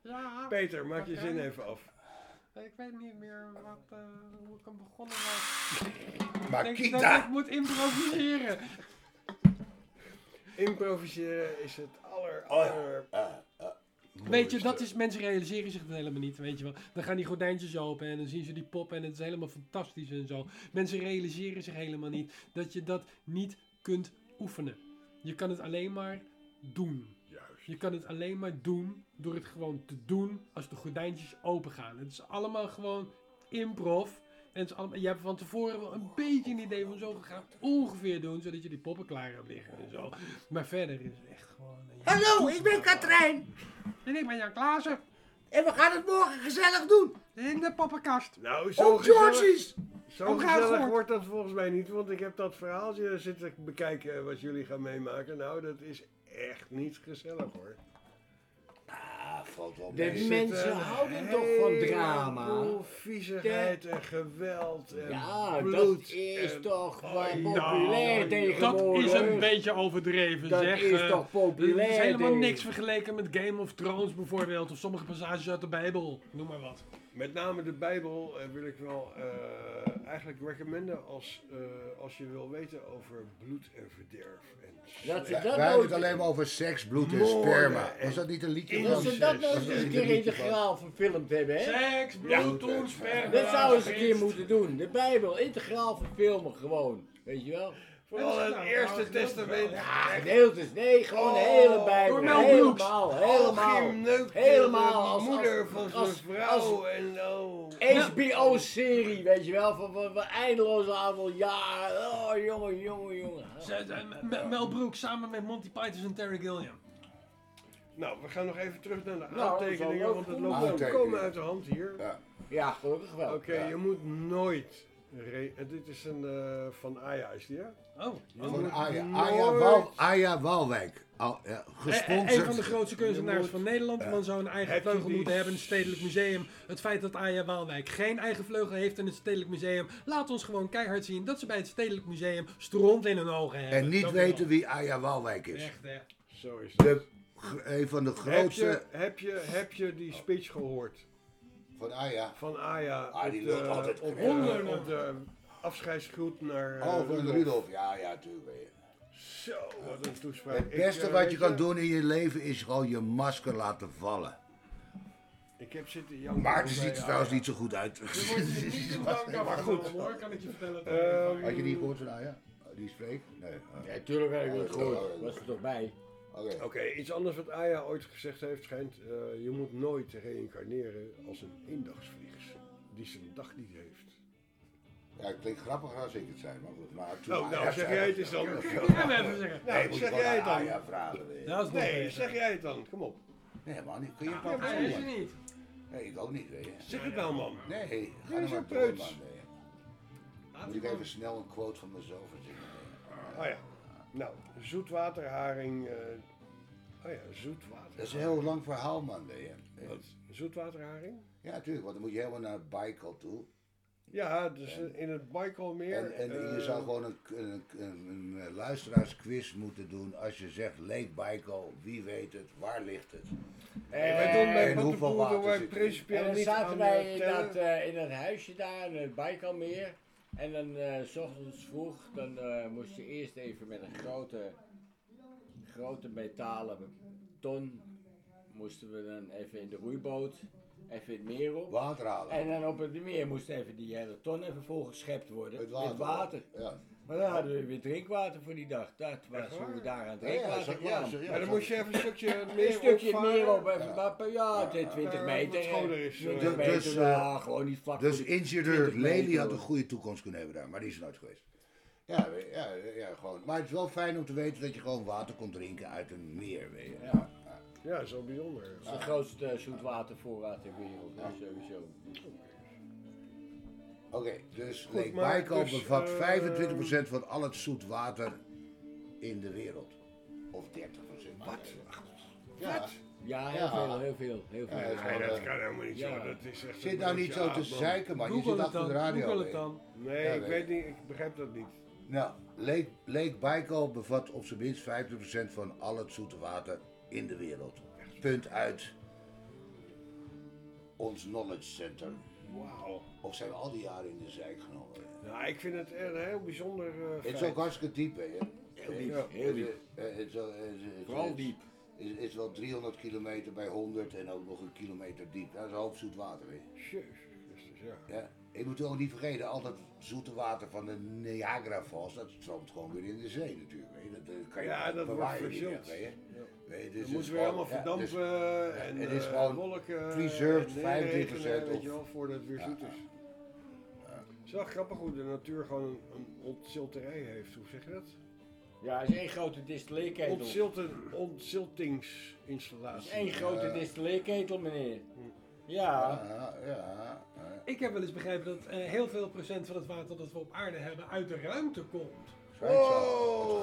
Uh? Peter, maak je zin even af. Ik weet niet meer wat, uh, hoe ik hem begonnen was. Ik Maar denk dat Kita, ik moet improviseren. Improviseren is het aller, Oh aller... eh, eh, Weet je, dat is, mensen realiseren zich dat helemaal niet, weet je wel. Dan gaan die gordijntjes open en dan zien ze die pop en het is helemaal fantastisch en zo. Mensen realiseren zich helemaal niet dat je dat niet kunt oefenen. Je kan het alleen maar doen. Je kan het alleen maar doen door het gewoon te doen als de gordijntjes open gaan. Het is allemaal gewoon improv. En het is allemaal, je hebt van tevoren wel een beetje een idee van zo gaan ongeveer doen, zodat je die poppen klaar hebt liggen en zo. Maar verder is het echt gewoon... je Hallo, ik ben. Katrijn En ik ben Jan Klaassen. en we gaan het morgen gezellig doen. In de poppenkast. Nou, zo Op gezellig, George's. zo gezellig wordt dat volgens mij niet. Want ik heb dat verhaaltje zitten bekijken wat jullie gaan meemaken. Nou, dat is echt niet gezellig hoor. Ah, valt wel De mee. mensen houden toch van drama. Viezigheid en geweld en Ja, bloed. dat is en- toch wel Oh, populair nou, tegenwoordig. Dat is een beetje overdreven, Dat zeg. is eh. toch populair, Het is helemaal denk ik. niks vergeleken met Game of Thrones bijvoorbeeld. Of sommige passages uit de Bijbel. Noem maar wat. Met name de Bijbel eh, wil ik wel eh, eigenlijk recommenden als, eh, als je wil weten over bloed en verderf. En Dat ze dat wij hebben het alleen maar over seks, bloed en sperma. en Was dat niet een liedje van... Dat ze dat Dat is eens een keer integraal verfilmd hebben, hè? Seks, bloed, toen, sperma. Dat zouden ze een keer moeten doen. De Bijbel integraal verfilmen gewoon. Weet je wel? Vooral het Nou, Eerste Testament. Ja, gedeeltes. Nee, gewoon de Oh, hele Bijbel. door Mel Brooks. Helemaal, helemaal. Neukte Helemaal moeder van zijn vrouw en oh. HBO-serie, weet je wel, van, van, van eindeloos aantal jaar. Oh, jongen, jongen, jongen. M- Mel Brooks samen met Monty Python en Terry Gilliam. Nou, we gaan nog even terug naar de Nou, aantekeningen, want het loopt Aantekeningen. volkomen uit de hand hier. Ja. Ja, gelukkig wel. Oké, Ja. je moet nooit... re- eh, dit is een eh, van Aya, is die hè? Oh. Van Wal, Aya Walwijk. Al, ja, Eh, Een gesponsord. van de grootste kunstenaars moet- van Nederland. Ja. Man zou een eigen Heb vleugel moeten hebben in het Stedelijk Museum. Het feit dat Aya Waalwijk geen eigen vleugel heeft in het Stedelijk Museum. Laat ons gewoon keihard zien dat ze bij het Stedelijk Museum stront in hun ogen hebben. En niet wel. weten wie Aya Walwijk is. Echt, hè. Zo is het. De, een van de Heb grootste je, heb, je, heb je die speech gehoord van Aya. van Aya Ah, die op, lult de, altijd op, de, op de afscheidsgroet naar eh, Oh, van Rudolf. Rudolf. Ja, ja, tuurlijk. je. Zo, wat een toespraak. Het Ik, beste eh, wat je kan doen in je leven is gewoon je masker laten vallen. Ik heb zitten janken. Maar het bij ziet er trouwens niet zo goed uit. Er wordt niet zo af goed. hoor, kan ik je vertellen. Ehm, Had je die gehoord van Aya? Die spreekt? Nee. Ja, tuurlijk heb ik het gehoord. Was er toch bij? Oké. Oké, iets anders wat Aya ooit gezegd heeft schijnt, eh, je moet nooit reïncarneren als een eendagsvlieg die zijn dag niet heeft. Ja, het klinkt grappiger als ik het zei, maar goed. Maar toen Oh, nou, Aya zeg jij het eens dan. Ja, we even zeggen. Nou, moet zeg gewoon jij het dan. Aya vragen. Nee, beter. zeg jij het dan. Kom op. Nee, man, kun je een paar verzinnen? niet. Nee, ik ook niet, weet je. Zeg het nou, man. Nee, ga zo maar door, preuts. man. Nee. Moet ik even snel een quote van mezelf verzinnen. Oh ja. Nou, zoetwaterharing. eh oh ja, zoetwater. Dat is een heel lang verhaal, man, je. Wat? Zoetwaterharing? Ja, natuurlijk, want dan moet je helemaal naar Baikal toe. Ja, dus in het Baikalmeer. En, en je eh, zou gewoon een, een, een, luisteraarsquiz moeten doen als je zegt Lake Baikal, wie weet het, waar ligt het? Nee, wij doen bij En hoeveel water erin? principieel En dan niet zaten wij in dat, eh, in dat huisje daar, in het Baikalmeer. En dan eh, s ochtends vroeg, dan eh, moest je eerst even met een grote, grote metalen ton, moesten we dan even in de roeiboot, even in het meer op. Water halen. En dan op het meer moest even die hele ton even volgeschept worden. Met water. Met water. Ja. Maar dan hadden we weer drinkwater voor die dag. Dat was hoe we daar aan het Ja, ja, drinkwater zo- ja, kwamen. zo- ja, Maar dan zo- moest je even een stukje meer Een stukje opvaren. meer op, even Ja. maar per ja, het is 20 Ja, meter. is, 20 eh. meter, Dus, eh, ja, gewoon niet vlak Dus de ingenieur 20 Lely had een goede toekomst kunnen hebben daar, maar die is er nooit geweest. Ja, ja, ja, gewoon. Maar het is wel fijn om te weten dat je gewoon water kon drinken uit een meer. Weet je. Ja. Ja. Ja, dat is wel bijzonder. Het is de grootste zoetwatervoorraad ter wereld, hè, sowieso. Oké, dus Goed, Lake Baikal dus, bevat eh, 25% van al het zoet water in de wereld. Of 30%. Wat? Ja. Ja, heel Ja. veel, heel veel, heel veel. Ja, dat Nee, dat eh, kan helemaal niet Ja. zo. Dat is echt Zit nou niet zo te man. zeiken, man. Je zit achter de radio. Google het dan. Nee, Ja, ik weet weet niet, ik begrijp dat niet. Nou, Lake, Lake Baikal bevat op zijn minst 50% van al het zoete water in de wereld. Punt uit ons knowledge center. Wauw. Of zijn we al die jaren in de zijk genomen? Nou, ik vind het een heel bijzonder uh, Het is ook hartstikke diep, hè? Heel diep, Ja. heel diep. Eh, eh, Het is is- is- Vooral diep. Het is, is wel 300 kilometer bij 100 en ook nog een kilometer diep. Dat is een hoop zoet water, je. Jezus Christus, ja. Ja. Je moet ook niet vergeten, al dat zoete water van de Niagara Falls, dat stroomt gewoon weer in de zee natuurlijk. Weet je. Dat, eh, kan je Ja, dat wordt weet je. Ja. Weet je, dus moet is weer allemaal ja, dus- verdampen en het is eh, gewoon wolken preserved en 25% neerregenen, weet of- je wel, voordat het weer zoet is. Het is wel grappig hoe de natuur gewoon een, een ontzilterij heeft, hoe zeg je dat? Ja, het is één grote distilleerketel. Het Ontzilten, is ontziltingsinstallatie. één grote distilleerketel, meneer. Ja, ja, ja. Ik heb wel eens begrepen dat eh, heel veel procent van het water dat we op aarde hebben uit de ruimte komt. Het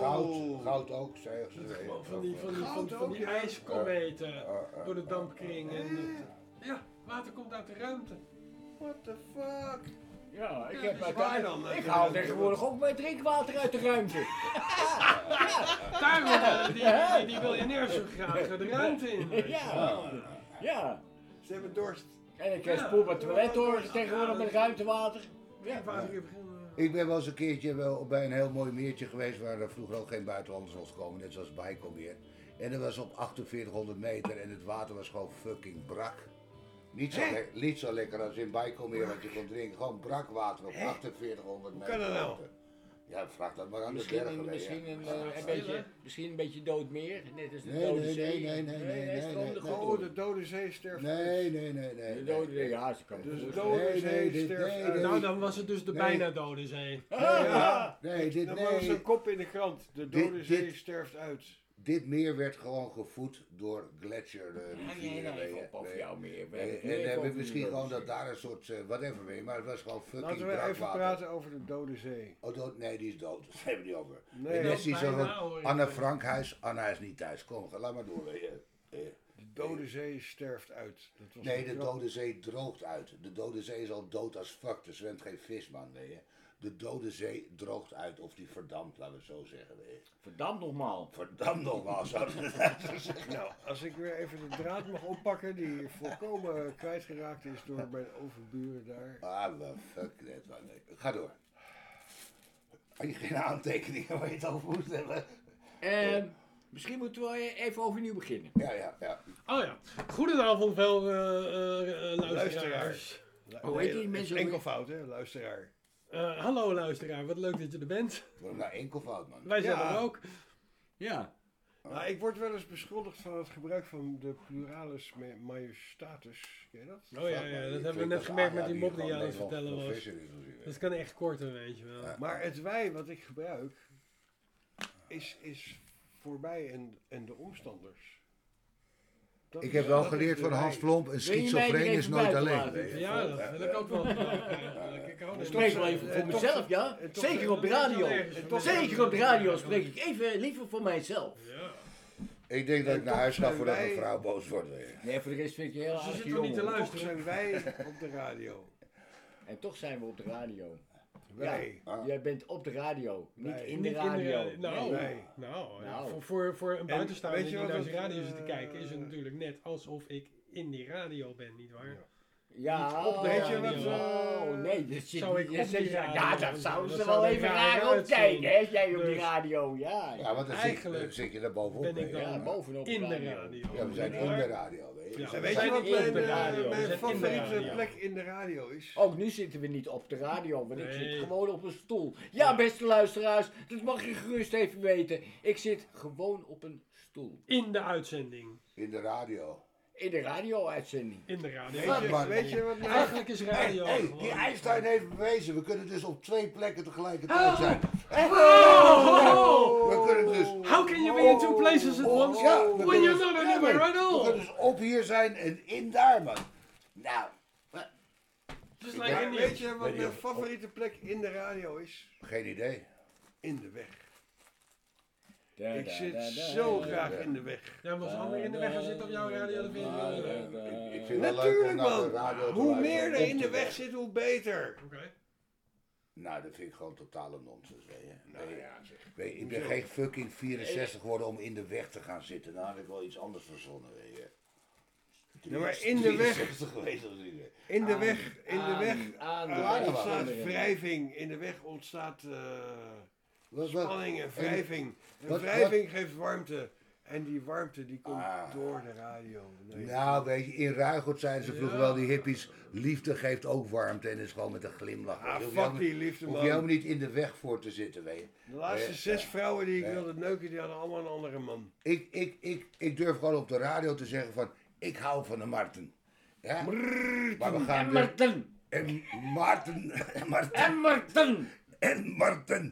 goud, goud ook, zeggen ze. Dat van die, van die, van, die ja. ijskometen Ja, ja, door de ja. dampkring. En, het- ja, water komt uit de ruimte. What the fuck? Ja, ik Ja, heb dus dan? Ik haal tegenwoordig ook mijn drinkwater uit de ruimte. Daarom willen die, die, die miljonairs zo graag de ruimte in. Ja. Ja. Ze hebben dorst. En ik heb Ja. spoel mijn toilet door tegenwoordig met ruimtewater. Ja. Ik ben wel eens een keertje wel bij een heel mooi meertje geweest waar er vroeger ook geen buitenlanders was gekomen, net zoals Baikonmeer. En dat was op 4800 meter en het water was gewoon fucking brak. Niet zo, le- niet zo lekker als in Baikonmeer wat je kon drinken. Gewoon brak water op 4800 meter. kan dat nou? Ja, vraag dat maar aan de Misschien, bergen. een, weet je. misschien, een, eh, een beetje, misschien een beetje dood meer, net als de Nee, dode nee, zee. nee, nee, nee, nee, nee, nee, goed Oh, de dode zee sterft. Nee, nee, nee, nee. De nee. dode zee, ja, ze kan Dus de dode Nee, zee nee, sterft nee, uit. nee. Nou, dan was het dus de Nee. bijna dode zee. Ja. Nee, dit, Dan was nee. een kop in de krant. De Dit- dode zee dit- sterft uit. Dit meer werd gewoon gevoed door gletsjer. De Ja, rivieren, nee, nee, weet even je. op over Nee. jou meer. We Nee, hebben het en hebben misschien gewoon dat daar een soort uh, whatever mee, maar het was gewoon fucking Laten we even brakwater. praten over de dode zee. Oh, dood? Nee, die is dood. Dat hebben we niet over. Nee, en die zo hoor. Anne Frankhuis. Anna is niet thuis. Kom, ga- laat maar door. je. Eh, De dode zee sterft uit. Dat was Nee, de dode zee droogt uit. De dode zee is al dood als fuck. Er zwemt geen vis, man. Je. De dode zee droogt uit. Of die verdampt, laten we het zo zeggen. Verdampt nogmaal. Verdampt nogmaals. zouden we dat zeggen. Nou, als ik weer even de draad mag oppakken die volkomen kwijtgeraakt is door mijn overburen daar. Ah, maar fuck that, Ga door. Had je geen aantekeningen waar je het over moest hebben? Ehm, misschien moeten we even overnieuw beginnen. Ja, ja, ja. Oh ja. Goedenavond wel, eh, eh, eh, luisteraars. Luisteraars. Hoe heet die mensen? Enkelvoud, hè, luisteraar. Eh, hallo luisteraar, wat leuk dat je er bent. Nou enkelvoud, man. Wij zijn Ja. er ook. Ja. Nou, ik word wel eens beschuldigd van het gebruik van de pluralis ma- majestatis. Ken je dat? Oh ja, ja, dat hebben we net gemerkt met die mop die je aan het vertellen was. Dat kan echt korter, weet je wel. Ja. Maar het wij wat ik gebruik is, is voor mij en, en de omstanders. Dat Ik heb wel geleerd van. Hans Plomp, een schizofreen is nooit alleen. Ja, dat wil ik ook wel. Ik spreek wel even en voor mezelf, ja? Zeker op de radio. Zeker op de radio spreek ik even liever voor mijzelf. Ja. Ik denk dat ik naar huis ga voordat mijn vrouw boos wordt. Nee, voor de rest vind ik je heel Ze aardig zitten niet te luisteren. Zijn wij op de radio. En toch zijn we op de radio. Wij. Ah. Jij bent op de radio, niet Nee. in de Niet radio. in de- nou, Nee. nou, Nou. Voor, voor, voor een buitenstaander weet je die wat naar zijn radio zit te eh, kijken, is het natuurlijk net alsof ik in die radio ben, nietwaar? Ja. Ja, op de Weet je radio. wat, eh, Oh, nee, dat zit zou niet- ik dat radio Ja, dat zouden ze wel even raar op kijken, hè, jij op die Dus- radio, ja. Ja, want dan zit, Eigenlijk dan zit je daar bovenop. ben ik dan Ja, bovenop in de radio. radio. Ja, we zijn in de radio. Weet je. Ja. En weet je wat in mijn, de eh, mijn favoriete plek in de radio is? Ook nu zitten we niet op de radio, want ik zit gewoon op een stoel. Ja, beste luisteraars, dat mag je gerust even weten. Ik zit gewoon op een stoel. In de uitzending. In de radio. In de radio-uitzending. In de radio. Weet je, man. weet je wat mijn... Eigenlijk is radio Hey, die Einstein heeft bewezen, we kunnen dus op twee plekken Oh. tegelijkertijd zijn. Oh! We kunnen dus... How can you be in two places at once Ja, we when kunnen you're dus- not ja, anywhere maar at We all? kunnen dus op hier zijn en in daar, man. Nou, Ja, Weet je wat mijn favoriete plek in de radio is? geen idee. In de weg. Da, Ik zit da, da, zo da, graag da. in de weg. Ja, maar als ander in de weg gaan zitten op jouw radio, dan vind je het wel leuk. Ik, ik vind het wel leuk om Natuurlijk naar de man, radio te hoe meer er in de weg zit, hoe beter. Oké. Nou, dat vind ik gewoon totale nonsens, weet je. Nou ja, zeg. weet je, ik ben geen fucking 64 geworden om in de weg te gaan zitten. Nou had ik wel iets anders verzonnen, weet je. Ja, maar in de weg- 63 geweest als ik. In de Aan- weg, in de aan- weg aan de waarde ontstaat wrijving. In de weg ontstaat eh, Wat, wat? spanning en wrijving. En wat- wrijving geeft warmte. En die warmte die komt Ah. door de radio. Nee. Nou, weet je, in Ruigoed zeiden ze vroeger wel, die hippies, liefde geeft ook warmte en is gewoon met een glimlach. Ah, fuck die liefde Hoef je man. helemaal niet in de weg voor te zitten, weet je. De laatste Eh, zes vrouwen die ik eh. wilde neuken, die hadden allemaal een andere man. Ik, ik, ik, ik durf gewoon op de radio te zeggen van, ik hou van de Marten. Ja? Maar we gaan En dus- Marten! En Marten, Marten, En Marten! en Marten eh, eh, eh,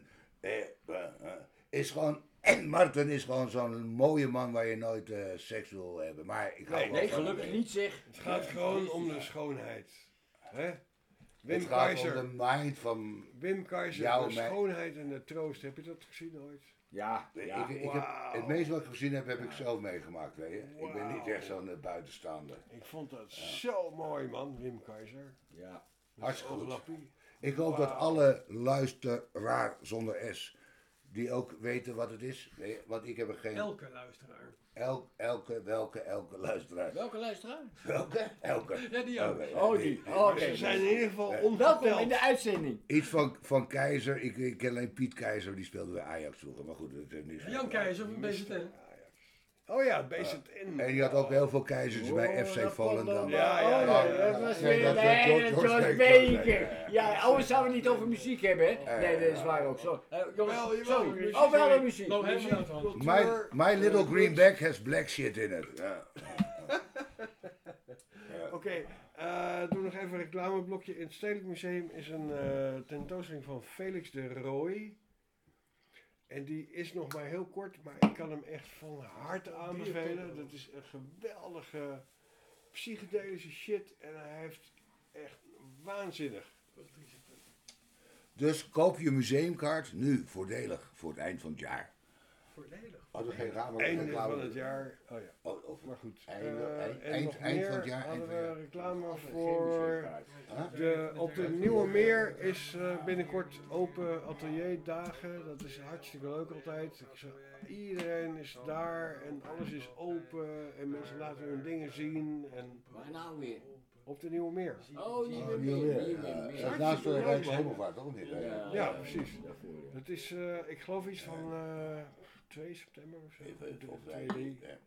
is gewoon, en Marten is gewoon zo'n mooie man waar je nooit eh, seks wil hebben. Maar ik hou Nee, Nee, gelukkig niet zeg. Het gaat gewoon om de schoonheid. Hè? Wim Het gaat om Keizer. de mind van... Wim Keizer, Jou, de schoonheid en de troost. Heb je dat gezien ooit? Ja, ja. ik, ik heb, het meeste wat ik gezien heb, heb ik zelf meegemaakt, weet je. Ik ben niet echt zo'n eh, buitenstaander. Ik vond dat zo mooi, man, Wim Keizer. ja. Hartstikke goed. Ik hoop dat alle luisteraar zonder S, die ook weten wat het is. je, Want ik heb er geen... Elke luisteraar. Elk, elke, welke, elke luisteraar. Welke luisteraar? Welke? Elke. Ja, die ook. Oké. Oh, die. Oh, Oké. Ze zijn in ieder geval Welkom ongeteld. in de uitzending. Iets van, van Keizer. Ik, ik ken alleen Piet Keizer, die speelde bij Ajax vroeger. Maar goed, dat heeft niks Jan Keizer van BZN. Oh ja, BZN. En die had ook heel veel keizers bij FC Volendam. Ja, ja, oh, ja, ja. Dat was weer dat was nee, George- Baker. Ja, anders zouden we het niet over muziek hebben, hè? Nee, dat is waar ook. Zo. Eh, jongens, sorry. muziek. Oh, wel een muziek. Hand. My, my little greenback has black shit in it. Ja. Oké, eh, doe nog even een reclameblokje. In het Stedelijk Museum is een eh, tentoonstelling van Felix de Rooij. En die is nog maar heel kort, maar ik kan hem echt van harte aanbevelen. Dat is een geweldige psychedelische shit en hij heeft echt waanzinnig. Dus koop je museumkaart nu voordelig voor het eind van het jaar. Voordelig. Hadden we geen ramen Einde van het jaar. Oh ja, Oh, of, maar goed. Einde- Eh, eind- eind- eind van het jaar, hadden we reclame voor. Huh? De, op de Nieuwe Meer is eh, binnenkort open atelierdagen. Dat is hartstikke leuk altijd. Iedereen is daar en alles is open en mensen laten hun dingen zien. En Waar nou weer? op de Nieuwe Meer. Oh, hier Oh, meer. naast de Rijkshemelvaart, toch niet? Ja, Ja, precies. Het is, eh, ik geloof iets van eh 2 september of zo. Even Twee, overdrijven. drie. Ja.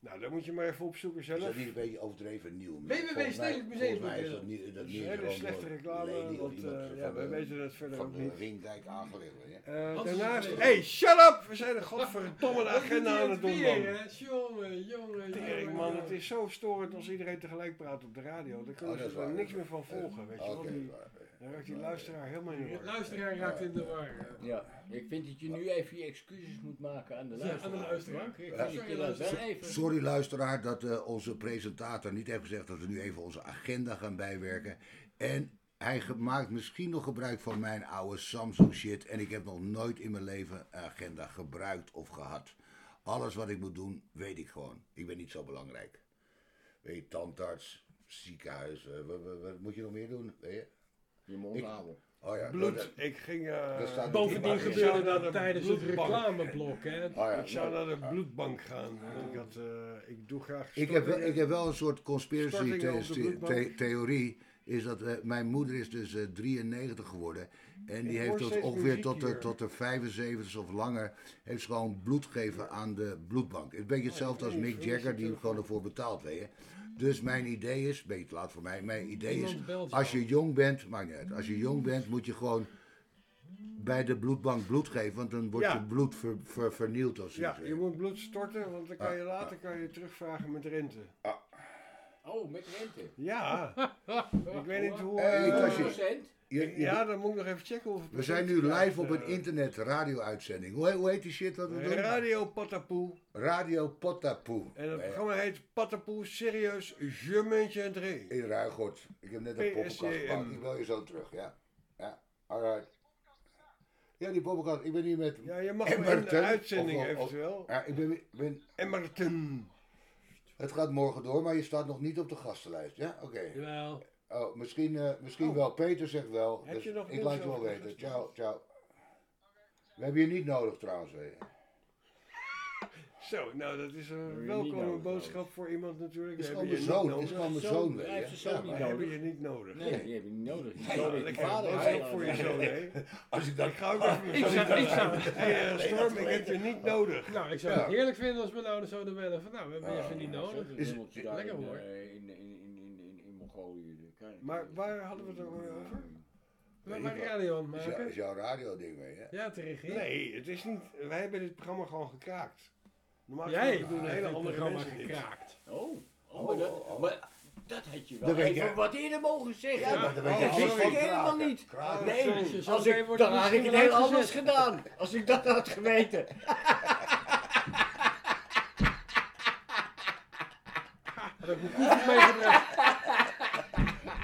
Nou, daar moet je maar even opzoeken Is zelf. dat niet een beetje overdreven nieuw? www. Volgens mij- Stedelijk Museum mij is dat, niet, dat Dat is nieuws een slechte reclame, want eh, van ja, wij weten het verder van ook de niet. Ringdijk aangelegd. hè? Eh, Hans is daarnaast, het hey, shut up! We zijn er godverdomme agenda aan het doen, man. Jongen, jongen, Tering, man, het is zo storend als iedereen tegelijk praat op de radio. Daar kunnen Oh, dat ze is er niks meer van volgen, weet je wel. Dan raakt die luisteraar helemaal in de war. luisteraar raakt in de war. Ja, ik vind dat je nu even je excuses moet maken aan de luisteraar. aan de luisteraar. Ik vind Ja. dat je dat wel even... Sorry luisteraar dat eh, onze presentator niet heeft gezegd dat we nu even onze agenda gaan bijwerken. En hij maakt misschien nog gebruik van mijn oude Samsung shit. En ik heb nog nooit in mijn leven een agenda gebruikt of gehad. Alles wat ik moet doen, weet ik gewoon. Ik ben niet zo belangrijk. Weet je, tandarts, ziekenhuis, wat, wat- wat moet je nog meer doen? Weet je? Je. Oh ja, bloed. dat- Ik ging... eh, Bovendien gebeurde dat tijdens het reclameblok, hè. Oh ja, Ik zou nou, naar de bloedbank gaan. ik, had, eh, ik doe graag Ik heb, wel- ik heb wel een soort conspiracy the- the- theorie. Is dat eh, mijn moeder is dus eh, 93 geworden. En die Ik heeft tot ongeveer tot de, tot de 75 of langer. Heeft ze gewoon bloed gegeven aan de bloedbank. Het is een beetje hetzelfde als Mick Jagger, die gewoon ervoor betaalt. Weet je. Dus mijn idee is, beetje te laat voor mij. Mijn idee is, belt als je jong bent, maakt niet uit. Als je jong bent, moet je gewoon bij de bloedbank bloed geven. Want dan wordt Ja. je bloed ver, ver- vernield of Ja, je moet bloed storten, want dan kan Ah, je later kan je terugvragen met rente. Oh, met rente. Ja, ik weet niet hoe... Tasje. procent? Je- je- ja, dan moet ik nog even checken hoeveel We zijn nu live op krijgt, een eh, internet radio-uitzending. Hoe, hoe heet die shit wat we doen? Radio Patapoe. Radio Potapoe. En het Eh, programma heet Patapoe Serieus Je Muntje en Dree. In. Ik heb net een poppenkast gemaakt. Ik wil je zo terug, ja. Ja, alright. Ja, die poppenkast. Ik ben hier met Ja, je mag de Emmerton. uitzending Of- of- eventueel. Ja, ik ben, ik ben... Emmerton. Het gaat morgen door, maar je staat nog niet op de gastenlijst. Ja, oké. Jawel. Oh, misschien, eh, misschien Oh. wel. Peter zegt wel. Heb Dus je nog ik laat je wel weten. Ciao, ciao. We hebben je niet nodig trouwens. Zo, nou dat is een welkome nodig, boodschap voor iemand natuurlijk. Is gewoon mijn zoon. Is gewoon mijn Zoon, zoon, hij weet heeft je. zijn zoon Ja, niet We maar- hebben je niet nodig. Nee, die heb je niet nodig. Nou, lekker die vader. boodschap voor je zoon, hè? Als ik dat... Ik ga ook even Ik zou, ik zou, Hey, eh, Storm, ik heb je niet nodig. nou, ik zou het heerlijk vinden als mijn ouders zouden bellen van, nou, we hebben je even niet nodig. Lekker in, hoor. in, in, in, in, in, in Mongolië. Dat kan ik Maar niet. waar hadden we het over? We zijn radio aan het Is, jou- is maken. jouw radio-ding, weet je. Ja, te regie. Nee, het is niet. Wij hebben dit programma gewoon gekraakt. Normaal Jij doen hebt hele het andere programma gekraakt. Oh, oh, maar, dat, maar dat had je wel Dat even je. wat eerder mogen zeggen. Ja, maar dan weet je Oh, dat alles wist ik van helemaal niet. Kraken. Nee, Als mee ik, dan had ik het heel anders gedaan. Als ik dat had geweten. Had ik mijn koffie meegebracht.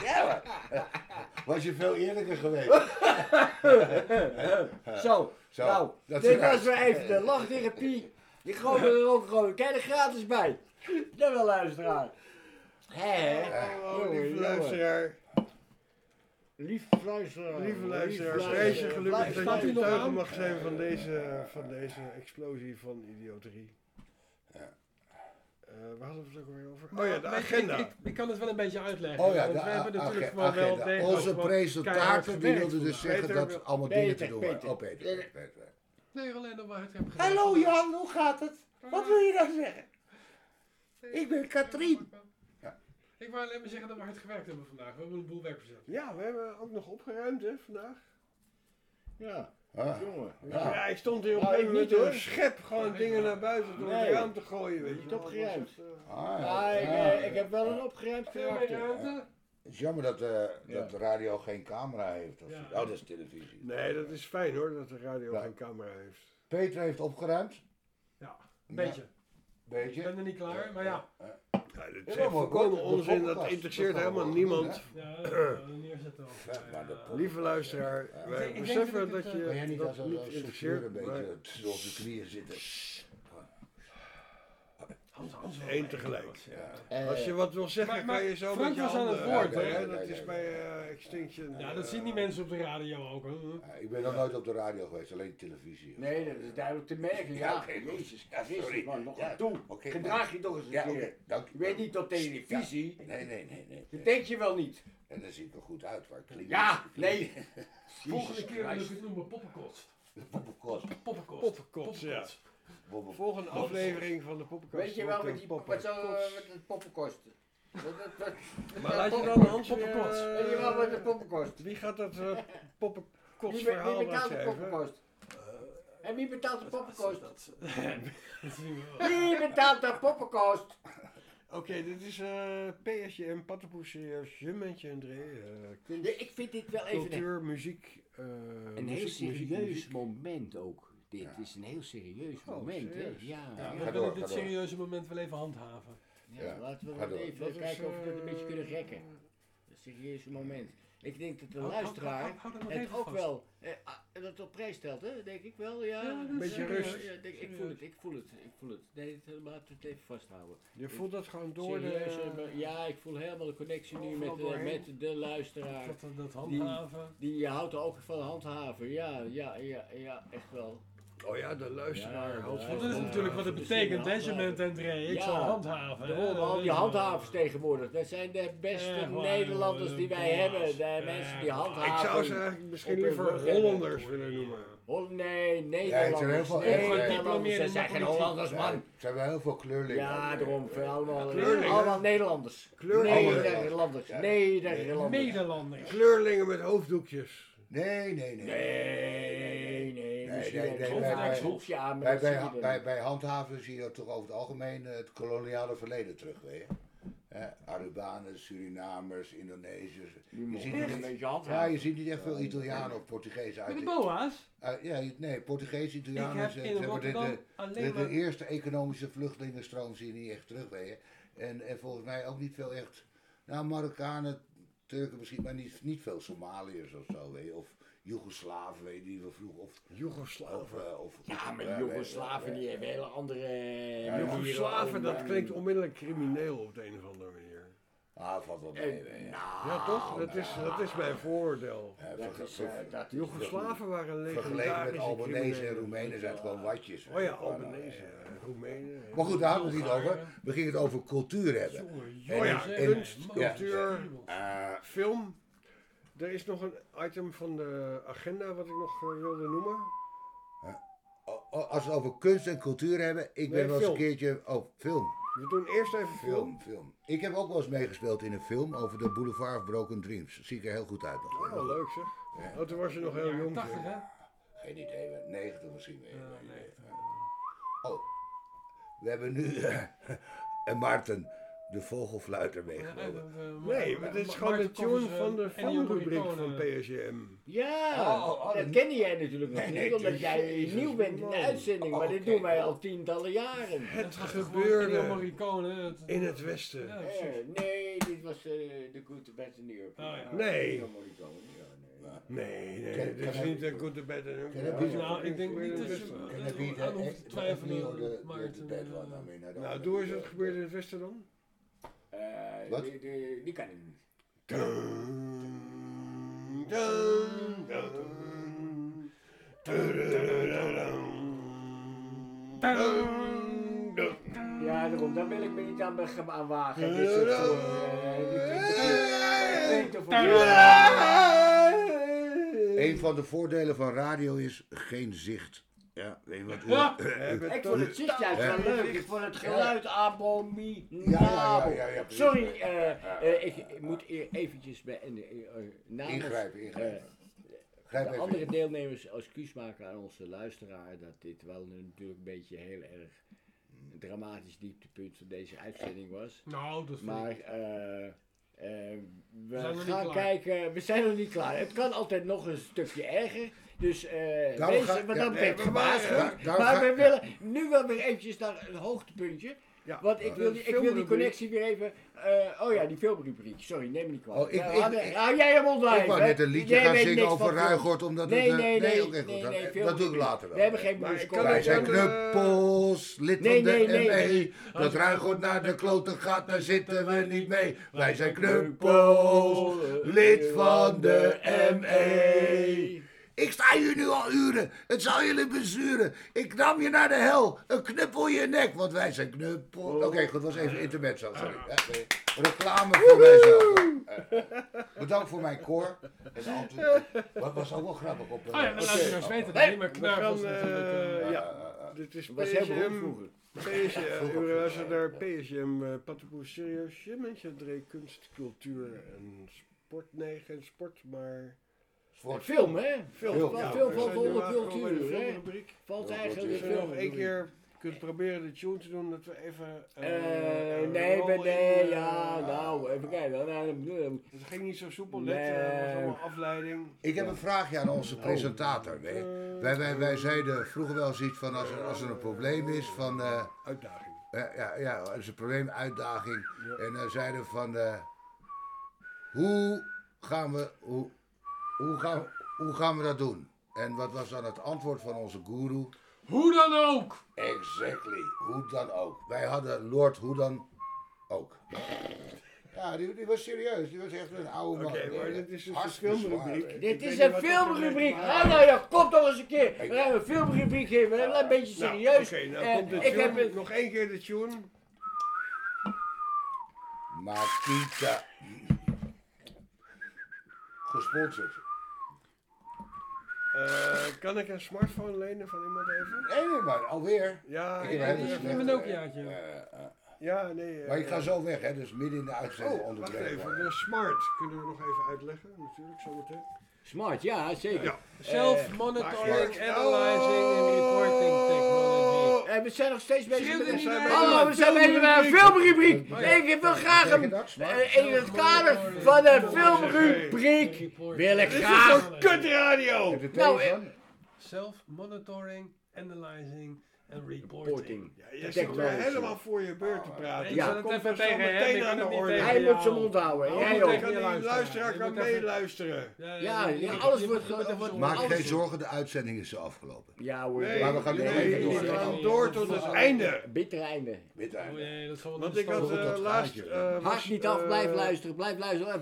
Ja, maar. Was je veel eerlijker geweest. Zo, Zo, nou, dat dit is was weer even de lachtherapie. Die gooien we er ook gewoon. Kijk er gratis bij. Dat wel luisteraar. Hé, Oh, lieve luisteraar. Lief luisteraar. Lieve luisteraar. Lief Prijs je luisteraar. gelukkig dat Staat je u nog getuige aan? mag zijn van deze, van deze explosie van idioterie. Eh, waar hadden we het ook weer over? Oh ja, de agenda. Ik, ik, ik kan het wel een beetje uitleggen. Oh ja, de we hebben natuurlijk gewoon wel degelijk Onze presentator die wilde dus zeggen Peter dat wil- allemaal Peter, dingen te doen. Peter. Oh, Peter. Peter. Nee, alleen waar het hebben Hallo Jan, hoe gaat het? Wat wil je dan zeggen? Ik ben Katrien. Ik wou alleen maar zeggen dat we hard gewerkt hebben vandaag. We hebben een boel werk verzet. Ja, we hebben ook nog opgeruimd hè, vandaag. Ja, Ah. jongen. Ja. Ja. ik stond hier op een ik niet, een schep gewoon dingen naar buiten door het Nee. raam te gooien, weet je Niet opgeruimd. Eh, Ah, Ja, ik, ja. eh, ik heb wel een opgeruimd karakter. Het is jammer dat, eh, Ja. dat de radio geen camera heeft. Of Ja. Oh, dat is televisie. Nee, dat is fijn hoor, dat de radio Ja. geen camera heeft. Peter heeft opgeruimd. Ja, een beetje. Ik Beetje. ben er niet klaar, maar ja. Dit is echt maar volkomen onzin, dat interesseert dat helemaal niemand. Dat maar. Lieve luisteraar, wij beseffen dat dat je jij niet dat als een niet interesseert, een maar beetje tussen op je knieën zitten? Wel tegelijk. Ja. wat, als je wat wil zeggen, Maar- maar kan je zo Frank met je was aan het woord, hè? Dat is bij eh, Extinction. Ja, dat eh, zien die mensen op de radio ook. hè. Ik ben nog nooit op de radio geweest, alleen televisie. Nee, dat is duidelijk te merken. Ja, Ja, oké, Jezus sorry. Man. Nog Ja, een toe. Gedraag je toch eens een Ja, oké, keer. dank je. Je weet niet tot televisie. Nee, nee, nee, nee. Dat denk je wel niet. En dan zie ik er goed uit, waar klinisch. Ja, nee. Volgende keer wil ik het noemen poppenkost. Poppenkost. Poppenkost. Poppenkost, ja. Bob- Volgende aflevering van de poppenkast. Weet je wel met die een wat zo eh, met het? Wat- wat- wat- Maar laat je dan Hans weer, poppenkost. eh, Weet je wel wat de poppenkost? Wie gaat dat uh, Wie, poppenkost be- wie verhaal betaalt de poppenkost? En wie betaalt de poppenkost? Wie betaalt de poppenkost? Oké, dit is eh PSJM, Pattenpoes serieus, Jumentje en Dree. eh, Ja, Ik vind dit wel even een, cultuur, muziek. eh, een heel muziek, muziek, serieus muziek. moment ook. Dit is een heel serieus Oh, moment, hè? Ja. Ja. We willen door, dit serieuze moment wel even handhaven. Ja, Ja, laten we dat even Dat is, kijken of we dat een eh, beetje kunnen rekken. Een serieuze moment. Ik denk dat de luisteraar hou- hou dat nog het ook vast. wel eh, ah, dat op prijs stelt, hè? Denk ik wel, ja. Is- Beetje ja, rust. ja, denk- ik voel het, ik voel het, ik voel het. Nee, het- laten we het even vasthouden. Je voelt dat gewoon door de... Serieus, eh, ja, ik voel helemaal de connectie nu met, eh, met de luisteraar. Dat, handhaven. Die houdt er ook van handhaven, ja, ja, ja, ja, echt wel. Oh ja, de luisteraar Ja, ja. Want dat is Ja, natuurlijk wat het voor de betekent, hè, Cement en Dre. Ik Ja. zal handhaven. hè. Daarom, al die handhavers tegenwoordig, dat zijn de beste Ja, Nederlanders die wij eh, hebben. De ja, mensen die ja. handhaven. Ik zou ze eigenlijk misschien liever hebben. Hollanders willen noemen. Nee, Nederlanders. Nee, heel veel Nederlanders, ze zijn geen. Hollanders, Ja, man. er zijn wel heel veel kleurlingen. Ja, daarom, voor allemaal, Kleurlingen. allemaal Nederlanders. Kleurlingen. Nederlanders, Ja. Nederlanders. Nederlanders. Kleurlingen met hoofddoekjes. Nee, nee, nee. Nee, nee, nee, nee, bij- handhaven zie je toch over het algemeen eh, het koloniale verleden terug. Hè, Arubanen, Surinamers, Indonesiërs. Je ziet niet, ja, je ziet niet echt veel Italianen of Portugezen Met uit. de boa's. uit- ja, nee, Portugees, Italianen. ze- hebben de, de, de, alleen de maar... eerste economische vluchtelingenstroom zie je niet echt terug. En, en volgens mij ook niet veel echt, nou Marokkanen, Turken misschien, maar niet, niet veel Somaliërs of zo, weet je. Of Joegoslaven, weet je, die we vroegen. Of, of, Joegoslaven. eh, of, Ja, maar ja, die Joegoslaven je, die hebben hele andere manieren Joegoslaven, dat eh, klinkt onmiddellijk crimineel op de een of andere manier. Ah, valt wel eh, mee, weet je. nou, Ja, toch? Dat is, dat is mijn vooroordeel. Ja, dat is, eh, dat is Joegoslaven waren Vergeleken met legendarische Albanese en. Roemenen zijn het gewoon watjes. Oh ja. Albanese, eh, Roemenen. Maar goed, daar hadden we het niet over. We gingen het over cultuur hebben. Jongen, Oh ja, kunst, Ja. cultuur. Eh, Film. Er is nog een item van de agenda wat ik nog eh, wilde noemen. als we het over kunst en cultuur hebben, ik ben Nee, wel eens een film. keertje. Oh, film. We doen eerst even film. Film, film. Ik heb ook wel eens meegespeeld in een film over de Boulevard of Broken Dreams. Zie ik er heel goed uit. nog. Oh, leuk zeg. Ja. Oh, toen was je nog heel jong. 80, zeg. hè? Geen idee, 90 misschien. Ja, nee. Oh, we hebben nu eh, en Maarten, de vogelfluiter, meegenomen. eh, eh, Nee, Ma- maar dit is gewoon de tune van de eh, filmrubriek Morricone. van PSM. Ja, Oh, oh, dat kende jij natuurlijk nog niet, omdat jij nieuw bent in de uitzending, maar Oh, dit doen wij al tientallen jaren. Het gebeurde het- in het westen. Eh, nee, dit was eh, de Good, the Bad. Oh, ja. Nee. Nee. Nee, dit is niet een good, the bad Nou, ik denk niet dat je eh, aan hoeft te twijfelen, eh, Nou, know. doe eens wat gebeurde in het westen dan. Eh, Wat? Die, die, die kan ik niet. Ja, daarom, daar wil ik me niet aan, aan wagen. Soort voor, eh, dit- Een van de voordelen van radio is geen zicht. Ja, weet je wat? Ja. Ik vond het zicht juist wel leuk. Ik vond het geluid abominabel. Ja, ja, ja, ja, ja, precies. Sorry, eh, eh, ik, ik moet eer eventjes bij, eh, namens Ingrijpen, ingrijpen. Grijp de even andere deelnemers excuus maken aan onze luisteraar dat dit wel natuurlijk een beetje heel erg een dramatisch dieptepunt van deze uitzending was. Nou, dat vind Maar we gaan kijken, we zijn nog niet klaar. Het kan altijd nog een stukje erger. Dus eh Daarom wees ga- wat ja, nee, betreft maar- gewaarschuwd. Ja, Maar ga- we willen nu wel weer eventjes naar een hoogtepuntje. Ja, Want ik wil, die, ik wil die connectie weer even... eh, oh ja, die filmrubriek. Sorry, neem me niet kwalijk. Oh, ik- ik- ik- hou jij hem ontwijken. Ik wou net een liedje gaan zingen over. Ruigort, omdat Nee, het... eh, nee, nee. oké, goed. nee, dan- nee, dat doe ik later wel. We hebben geen Maar ik Cole. Wij zijn eh, knuppels, lid Nee, van de nee, nee, ME. nee. Dat Ruigort naar de kloten gaat, daar zitten we niet mee. Wij zijn knuppels, lid van de ME. Ik sta hier nu al uren. Het zal jullie bezuren. Ik nam je naar de hel. Een knuppel in je nek, want wij zijn knuppels. Oké, goed, dat was even intermezzo, sorry. Ja, nee. Reclame voor mijzelf. Eh, Bedankt voor mijn koor. En de antwoord- Wat was ook wel grappig op. Oh ja, de Oké. luisteraars weten dat niet, maar We natuurlijk. eh, eh, ja, dit is Dat was heel beroemd PSM. vroeger. PSM, luistert naar PSM, uh, Pattenboer Serieus. Je mensen Dre, kunst, cultuur en sport. Nee, geen sport, maar voor- Film, hè? film. Film, Ja, film bij de cultuur, hè? Valt eigenlijk Als cultuur. je film. nog één keer kunt proberen de tune te doen, dat we even... eh, Eh, nee, ben, in, nee, eh, ja, nou, even kijken. Nou, Het ging niet zo soepel net, het was Nee. allemaal afleiding. Ik heb een vraagje aan onze presentator. Weet je. Wij, wij, wij zeiden vroeger wel eens iets van als er, als er een probleem is van... eh, Uitdaging. ja, ja, ja, als er een probleem, uitdaging. En dan zeiden we van... eh, hoe gaan we, hoe, hoe, gaan, hoe gaan we dat doen? En wat was dan het antwoord van onze guru? Hoe dan ook! Exactly, hoe dan ook. Wij hadden Lord hoe dan ook. Ja, die, die was serieus. Die was echt een oude man. Oké, maar dit is dus een filmrubriek. Dit is een filmrubriek. te Nou, nou, ja, kom toch eens een keer. We gaan een filmrubriek geven. Een beetje Nou, serieus. Oké, nou Eh, komt de ik heb tune. Nog één keer de tune. Makita. Gesponsord. Eh, kan ik een smartphone lenen van iemand even? Nee, nee, maar alweer. Ja, Ik heb een Nokiaatje. Eh, eh, Ja, nee. maar ik ga zo weg, hè, dus midden in de uitzending Oh, wacht onderbreken. even. De smart kunnen we nog even uitleggen, natuurlijk, zometeen. Smart, ja, zeker. Ja. Self-monitoring, analyzing en reporting technology. Eh, we zijn nog steeds bezig met... Hallo, we zijn bezig met een filmrubriek. Ik wil graag een... eh, In het kader van de filmrubriek. Wil ik graag... Kut radio! Heb je de Nou, telefoon? Self-monitoring, analyzing en reporting. Reporting. Ja, je zit helemaal voor je beurt te praten. Ik Ja. het Komt even zo tegen hem, meteen aan de orde. Hij moet zijn mond houden. Oh, Jij moet ook. Kan die luisteraar kan meeluisteren. Ja, alles wordt Maak geen zorgen, de uitzending is afgelopen. Ja hoor. Nee, Maar we gaan even door. we gaan door tot het einde. Bitter einde. Weet je Oh dat Want niet ik had eh, dat laatst... eh, Haak was, niet af, eh, blijf luisteren, blijf luisteren.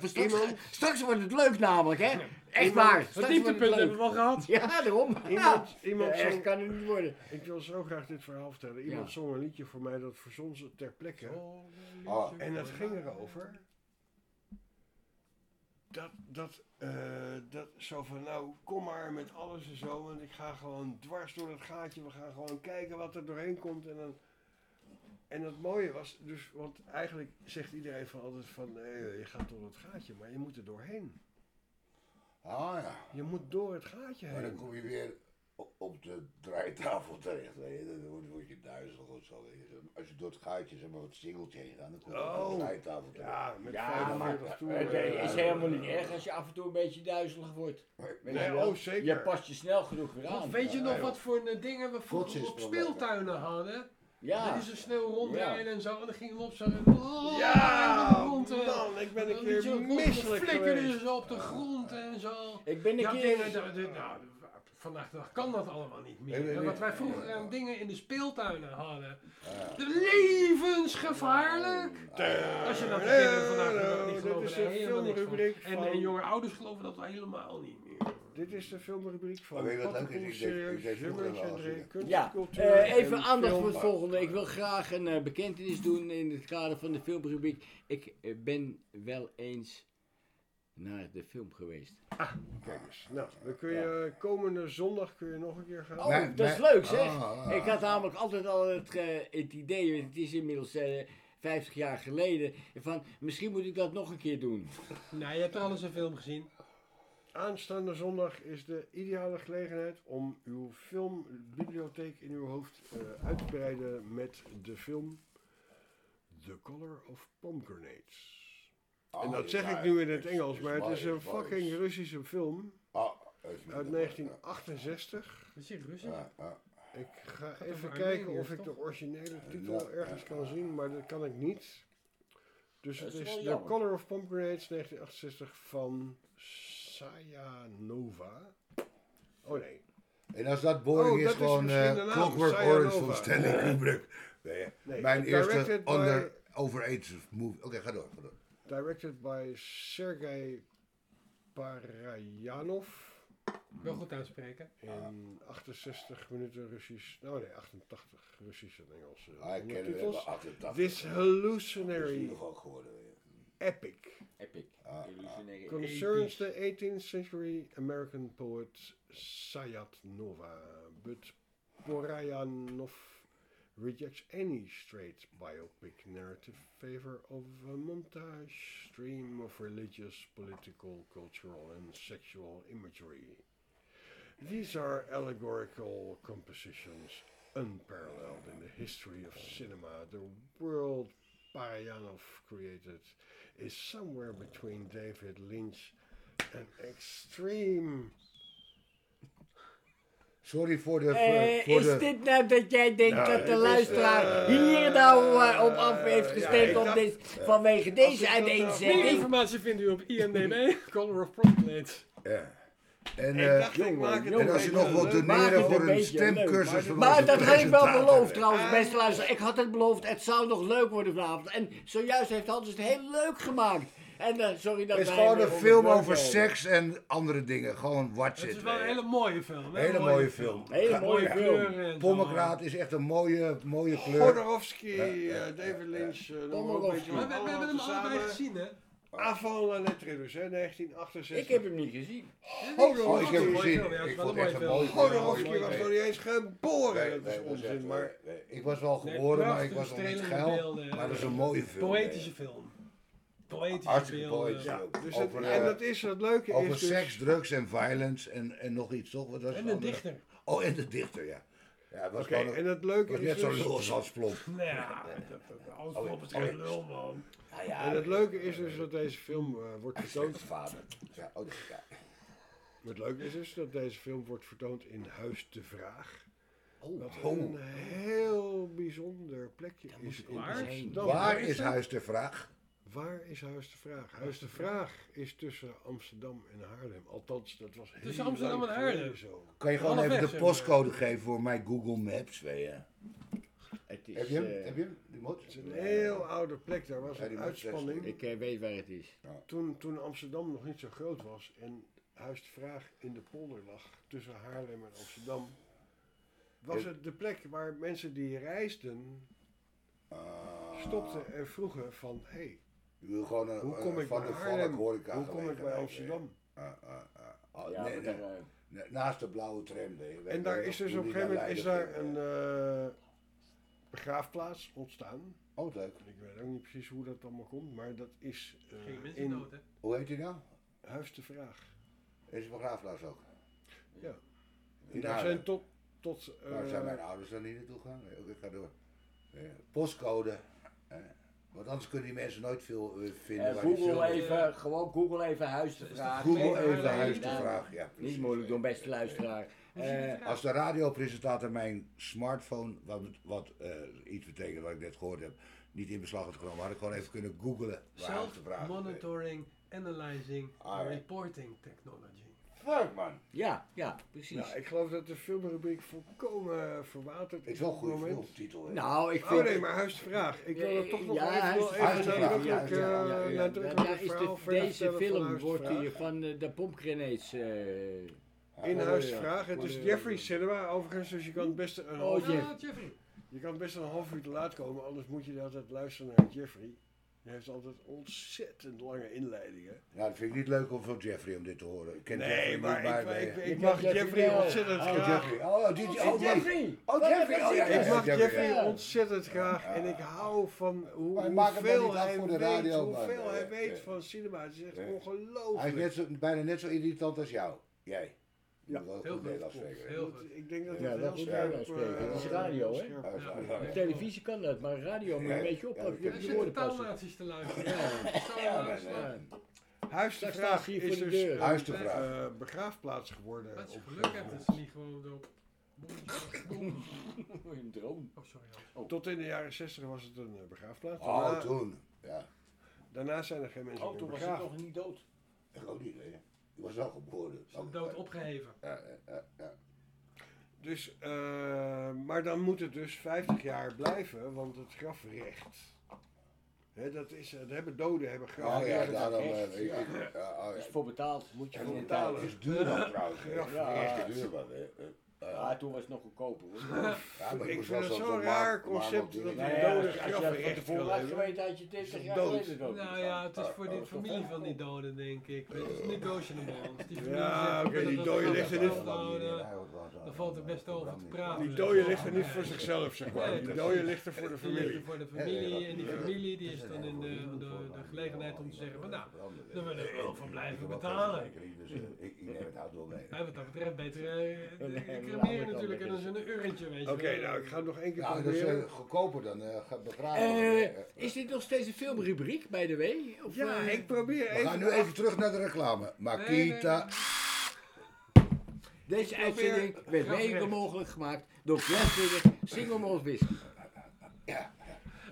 Straks wordt het leuk namelijk, hè? Echt waar. Het dieptepunt hebben we wel gehad. Ja, daarom. Ja. Iemand, iemand Ja, zong, kan het niet worden. ik wil zo graag dit verhaal vertellen. Iemand Ja. zong een liedje voor mij, dat verzon ze ter plekke. Oh. En dat ging erover. Dat, dat, eh, dat zo van, nou, kom maar met alles en zo. Want ik ga gewoon dwars door dat gaatje. We gaan gewoon kijken wat er doorheen komt. En, dan, en het mooie was, dus, want eigenlijk zegt iedereen van altijd van, je gaat door het gaatje. Maar je moet er doorheen. Ah ja. Je moet door het gaatje Maar dan heen. kom je weer op, de draaitafel terecht. Weet je. Dan word, je duizelig of zo. Als je door het gaatje zeg maar wat singeltje heen gaat, dan kom je op Oh. de draaitafel terecht. Ja, met Ja, 45 maar het is helemaal niet erg als je af en toe een beetje duizelig wordt. Nee, je wel? oh, zeker. Je past je snel genoeg weer aan. Of weet je nog wat voor eh, dingen we vroeger op speeltuinen hadden? Ja. Dat is zo snel rondrijden en zo. En dan gingen we op zo'n... Ja, rond, eh, man, ik ben een keer je misselijk flikkerde geweest. je zo op de grond en zo. Ik ben een Ja, keer... dingen, nou, vandaag de dag kan dat allemaal niet Nee, nee, meer. nee. Wat wij vroeger aan dingen in de speeltuinen hadden. Ja. Levensgevaarlijk! Als je dat kinderen vandaag de dag niet is de helemaal niks van. En, en jonge ouders geloven dat helemaal niet meer. Dit is de filmrubriek van en Dree, ja. kunst, Ja, cultuur eh, even en aandacht voor het volgende. Ik wil graag een eh, bekentenis doen in het kader van de filmrubriek. Ik eh, ben wel eens naar de film geweest. Kijk eens. Nou, dan kun je komende zondag kun je nog een keer gaan. Oh, Nee, dat is nee. leuk zeg. Ah, ah. Ik had namelijk altijd al het, eh, het idee, het is inmiddels eh 50 jaar geleden, van misschien moet ik dat nog een keer doen. Nou, je hebt er al eens een film gezien. Aanstaande zondag is de ideale gelegenheid om uw filmbibliotheek in uw hoofd eh, uit te breiden met de film The Color of Pomegranates. En dat zeg ik nu in het Engels, maar het is een fucking Russische film Ah, uit minder. 1968. Dat is hier Russisch. Ja, ja. Ik ga even kijken of ik toch? de originele Ja, titel ergens ja, kan ja. zien, maar dat kan ik niet. Dus het is The. Color of Pomegranates 1968 van Sayanova. Oh nee. En als dat boring Oh, is, dat is gewoon eh, Clockwork. Orange van Stanley Kubrick. Nee, Nee, Mijn eerste under overage movie. Oké, ga door. Ga door. Directed by Sergei Parajanov. Wel goed uitspreken. In 68 minuten Russisch. Nou nee, 88 Russisch en Engels. eh, Ah, ik ken hem ondertitels. wel 88. This is hallucinary hier nog ook geworden. Ja. epic Epic. Ah, Illusionary. concerns the 18th century American poet Sayat Nova, but Porayanov rejects any straight biopic narrative in favor of a montage stream of religious, political, cultural, and sexual imagery. These are allegorical compositions unparalleled in the history of cinema. The world Parayanov created is somewhere between David Lynch and extreme Sorry voor de... Eh, voor is de dit nou dat jij denkt Nou, dat de is, luisteraar eh, hier nou eh, op af heeft gestemd dacht- dit, vanwege deze nou- Meer uiteenzetting? informatie vindt u op IMDb, Color of Proplates. ja. En, Ik eh, dacht, ik maak het en als je nog wilt doneren het voor een een beetje leuk, stemcursus maar- van Maar onze dat had ik wel beloofd trouwens, beste luisteraar. Ik had het beloofd, het zou nog leuk worden vanavond. En zojuist heeft Hans het heel leuk gemaakt. En eh, sorry dat Het is gewoon een film het over seks en andere dingen. Gewoon watch Het it. is wel een hele mooie film. hè? Hele Een mooie film. Hele Ga- mooie ja. film. Pommegraat is echt een mooie, mooie kleur. Ja, ja, eh, David Lynch, maar we, we allemaal hebben hem allebei gezien, hè? Avant la lettre dus, hè, 1968. Ik heb hem niet gezien. Oh, ik heb hem Mooie gezien. Ik vond een echt mooie een was nog niet eens geboren. nee, dat is onzin, maar... Ik was wel geboren, maar ik was nog niet geil. Maar dat is een mooie film. Poëtische film. Poëtische beelden. Ja, dus het, en eh, dat is het leuke Over is dus... seks, drugs en violence en, en nog iets, toch? Wat was En de dichter. Oh, en de dichter, ja. Ja, het was Oké, gewoon een- en het leuke was is net zo dus... lul als plomp. Nou ja, dat- dat- alles Oh, op het oh, geen lul, man. Ja, En het leuke is dus dat deze film eh, wordt vertoond... vader. Ja, oh, ja. Het leuke is dus dat deze film wordt vertoond in Huis de Vraag. Wat Oh. een heel bijzonder plekje is in? Amsterdam. Waar is Huis de Vraag? Waar is Huis de Vraag? Huis de Vraag is tussen Amsterdam en Haarlem. Althans, dat was heel Tussen Amsterdam lang en Haarlem? geleden Zo. Kan je gewoon Half even weg, de zeg maar. postcode geven voor mijn Google Maps, weet je? Het is, Heb je hem? eh, Heb je hem? Die moet? Het is een heel oude plek. Daar was Ja, die een moet uitspanning. ik eh, weet waar het is. Toen, toen Amsterdam nog niet zo groot was en Huis de Vraag in de polder lag tussen Haarlem en Amsterdam, was Ja. het de plek waar mensen die reisden Ah, stopten en vroegen van, hé, hey, Je wil gewoon een, hoe een kom ik van de valk horeca Hoe kom ik bij Amsterdam? eh, Naast de blauwe tram. En daar is dus op een gegeven moment is daar een eh. eh, begraafplaats ontstaan. Oh, leuk. Ik weet ook niet precies hoe dat allemaal komt, maar dat is eh, Geen mensen in dood, hè? Hoe heet die nou? Huis de Vraag. Is een begraafplaats ook? Ja. En daar zijn tot, tot eh, Waar zijn mijn ouders dan niet naartoe gegaan? Ik ga door. Ja, postcode. Want anders kunnen die mensen nooit veel eh, vinden. eh, Google even, gewoon Google even huis te vragen. Google Nee, even nee, huis te nee. vragen. Ja, precies. Niet moeilijk doen, beste luisteraar. Eh, Als de radiopresentator mijn smartphone, wat, wat eh, iets betekent wat ik net gehoord heb, niet in beslag had genomen, had ik gewoon even kunnen googlen waar huis te vragen. Self-monitoring, analyzing, Ah, and ja. reporting technology. Ja, ja, precies. Nou, ik geloof dat de filmrubriek volkomen verwaterd Het is wel een op dit goede moment. filmtitel. hè. nou, ik Oh vind... nee, maar Huis de Vraag. Ik wil er toch nog Ja, even, Huis wel de even ja, nadrukkelijk, ja, ja, ja, eh, ja. is verhaal deze film wordt hier van eh, de Pomgrenades. eh In Ja, Huis de ja. Vraag. Het is. Jeffrey Cinema overigens, dus je kan best een Oh, half, je kan best een half uur te laat komen, anders moet je de hele tijd luisteren naar Jeffrey. Hij heeft altijd ontzettend lange inleidingen. Ja, dat vind ik niet leuk om van Jeffrey om dit te horen. Ik ken Nee, Jeffrey maar niet, ik, maar ik, ik mag Jeffrey wel. ontzettend Oh, graag. Jeffrey. Oh, die, die, oh. Jeffrey! Oh, Jeffrey. Oh, ja, ja, Ik mag Jeffrey, ontzettend graag en ik hou van hoe, hoeveel hij voor de weet, radio, hoeveel hij weet van cinema. Het is echt Ja. Hij is ongelooflijk. net zo, bijna net zo irritant als jou. Jij. Ja, moet heel. Nederlands spreken. Heel Dat- goed. Ik denk dat Ja, het goed scherp, Nederlands spreken. eh, Het is radio, hè? Oh, is. ja, ja. Televisie kan dat, maar radio moet je een Ja, beetje ja, heb hebt Er zitten taalnaties te luisteren. Ja, Ja, Ja. Huis de Straks Vraag staat hier voor is de dus deur. Huis de vraag. eh, begraafplaats geworden. Dat je op- geluk hebt dat ze niet gewoon op... Een droom. Oh, sorry. Hans. Tot in de jaren 60 was het een eh, begraafplaats. Oh, Daarna, toen. Ja. daarna zijn er geen mensen Oh, meer toen was ik begraven. nog niet dood. Ik ook niet, hè. Ik was wel geboren. Is de dood opgeheven. Ja, ja, ja, ja. Dus, eh, maar dan moet het dus 50 jaar blijven, want het grafrecht. Hè, dat, is, eh, dat hebben doden hebben Oh grafrecht. ja, daarom. echt, eh, ik- ja. ik- ja, oh, is ja. voor betaald. Moet je voor het betalen. is duur dan trouwens. hè. Ja, echt duur man, hè. Eh, Ja, toen was het nog goedkoper. hoor. Ja, maar Ik vind het zo'n raar concept dat die je dat van tevoren had geweten, had je 30 jaar geleden dood. Nou ja, het is voor Oh, de oh, familie van die doden, denk ik. Het is negotiable. Familie Ja, oké, we willen die dode we ligt er niet- afhouden, Dan valt er best over te praten. Die dode ligt er niet voor zichzelf, zeg maar. Die dode ligt er voor de Die ligt er familie. voor de familie en die familie die is dan in de, gelegenheid om te zeggen van nou, daar wil ik wel van blijven betalen. Dus eh, ik, ik neem het auto mee. Wat dat betreft beter cremeren natuurlijk en dan eurentje, weet je Oké, nou, ik ga het nog één keer Ja, dat is proberen. eh, goedkoper dan eh gaat begraven. Eh, is dit nog steeds een filmrubriek, by the way? Of, Ja, ik probeer We gaan even... nu even terug naar de reclame. Makita. Deze uitzending werd mede mogelijk gemaakt door Glaswinner Single Malt Whisky.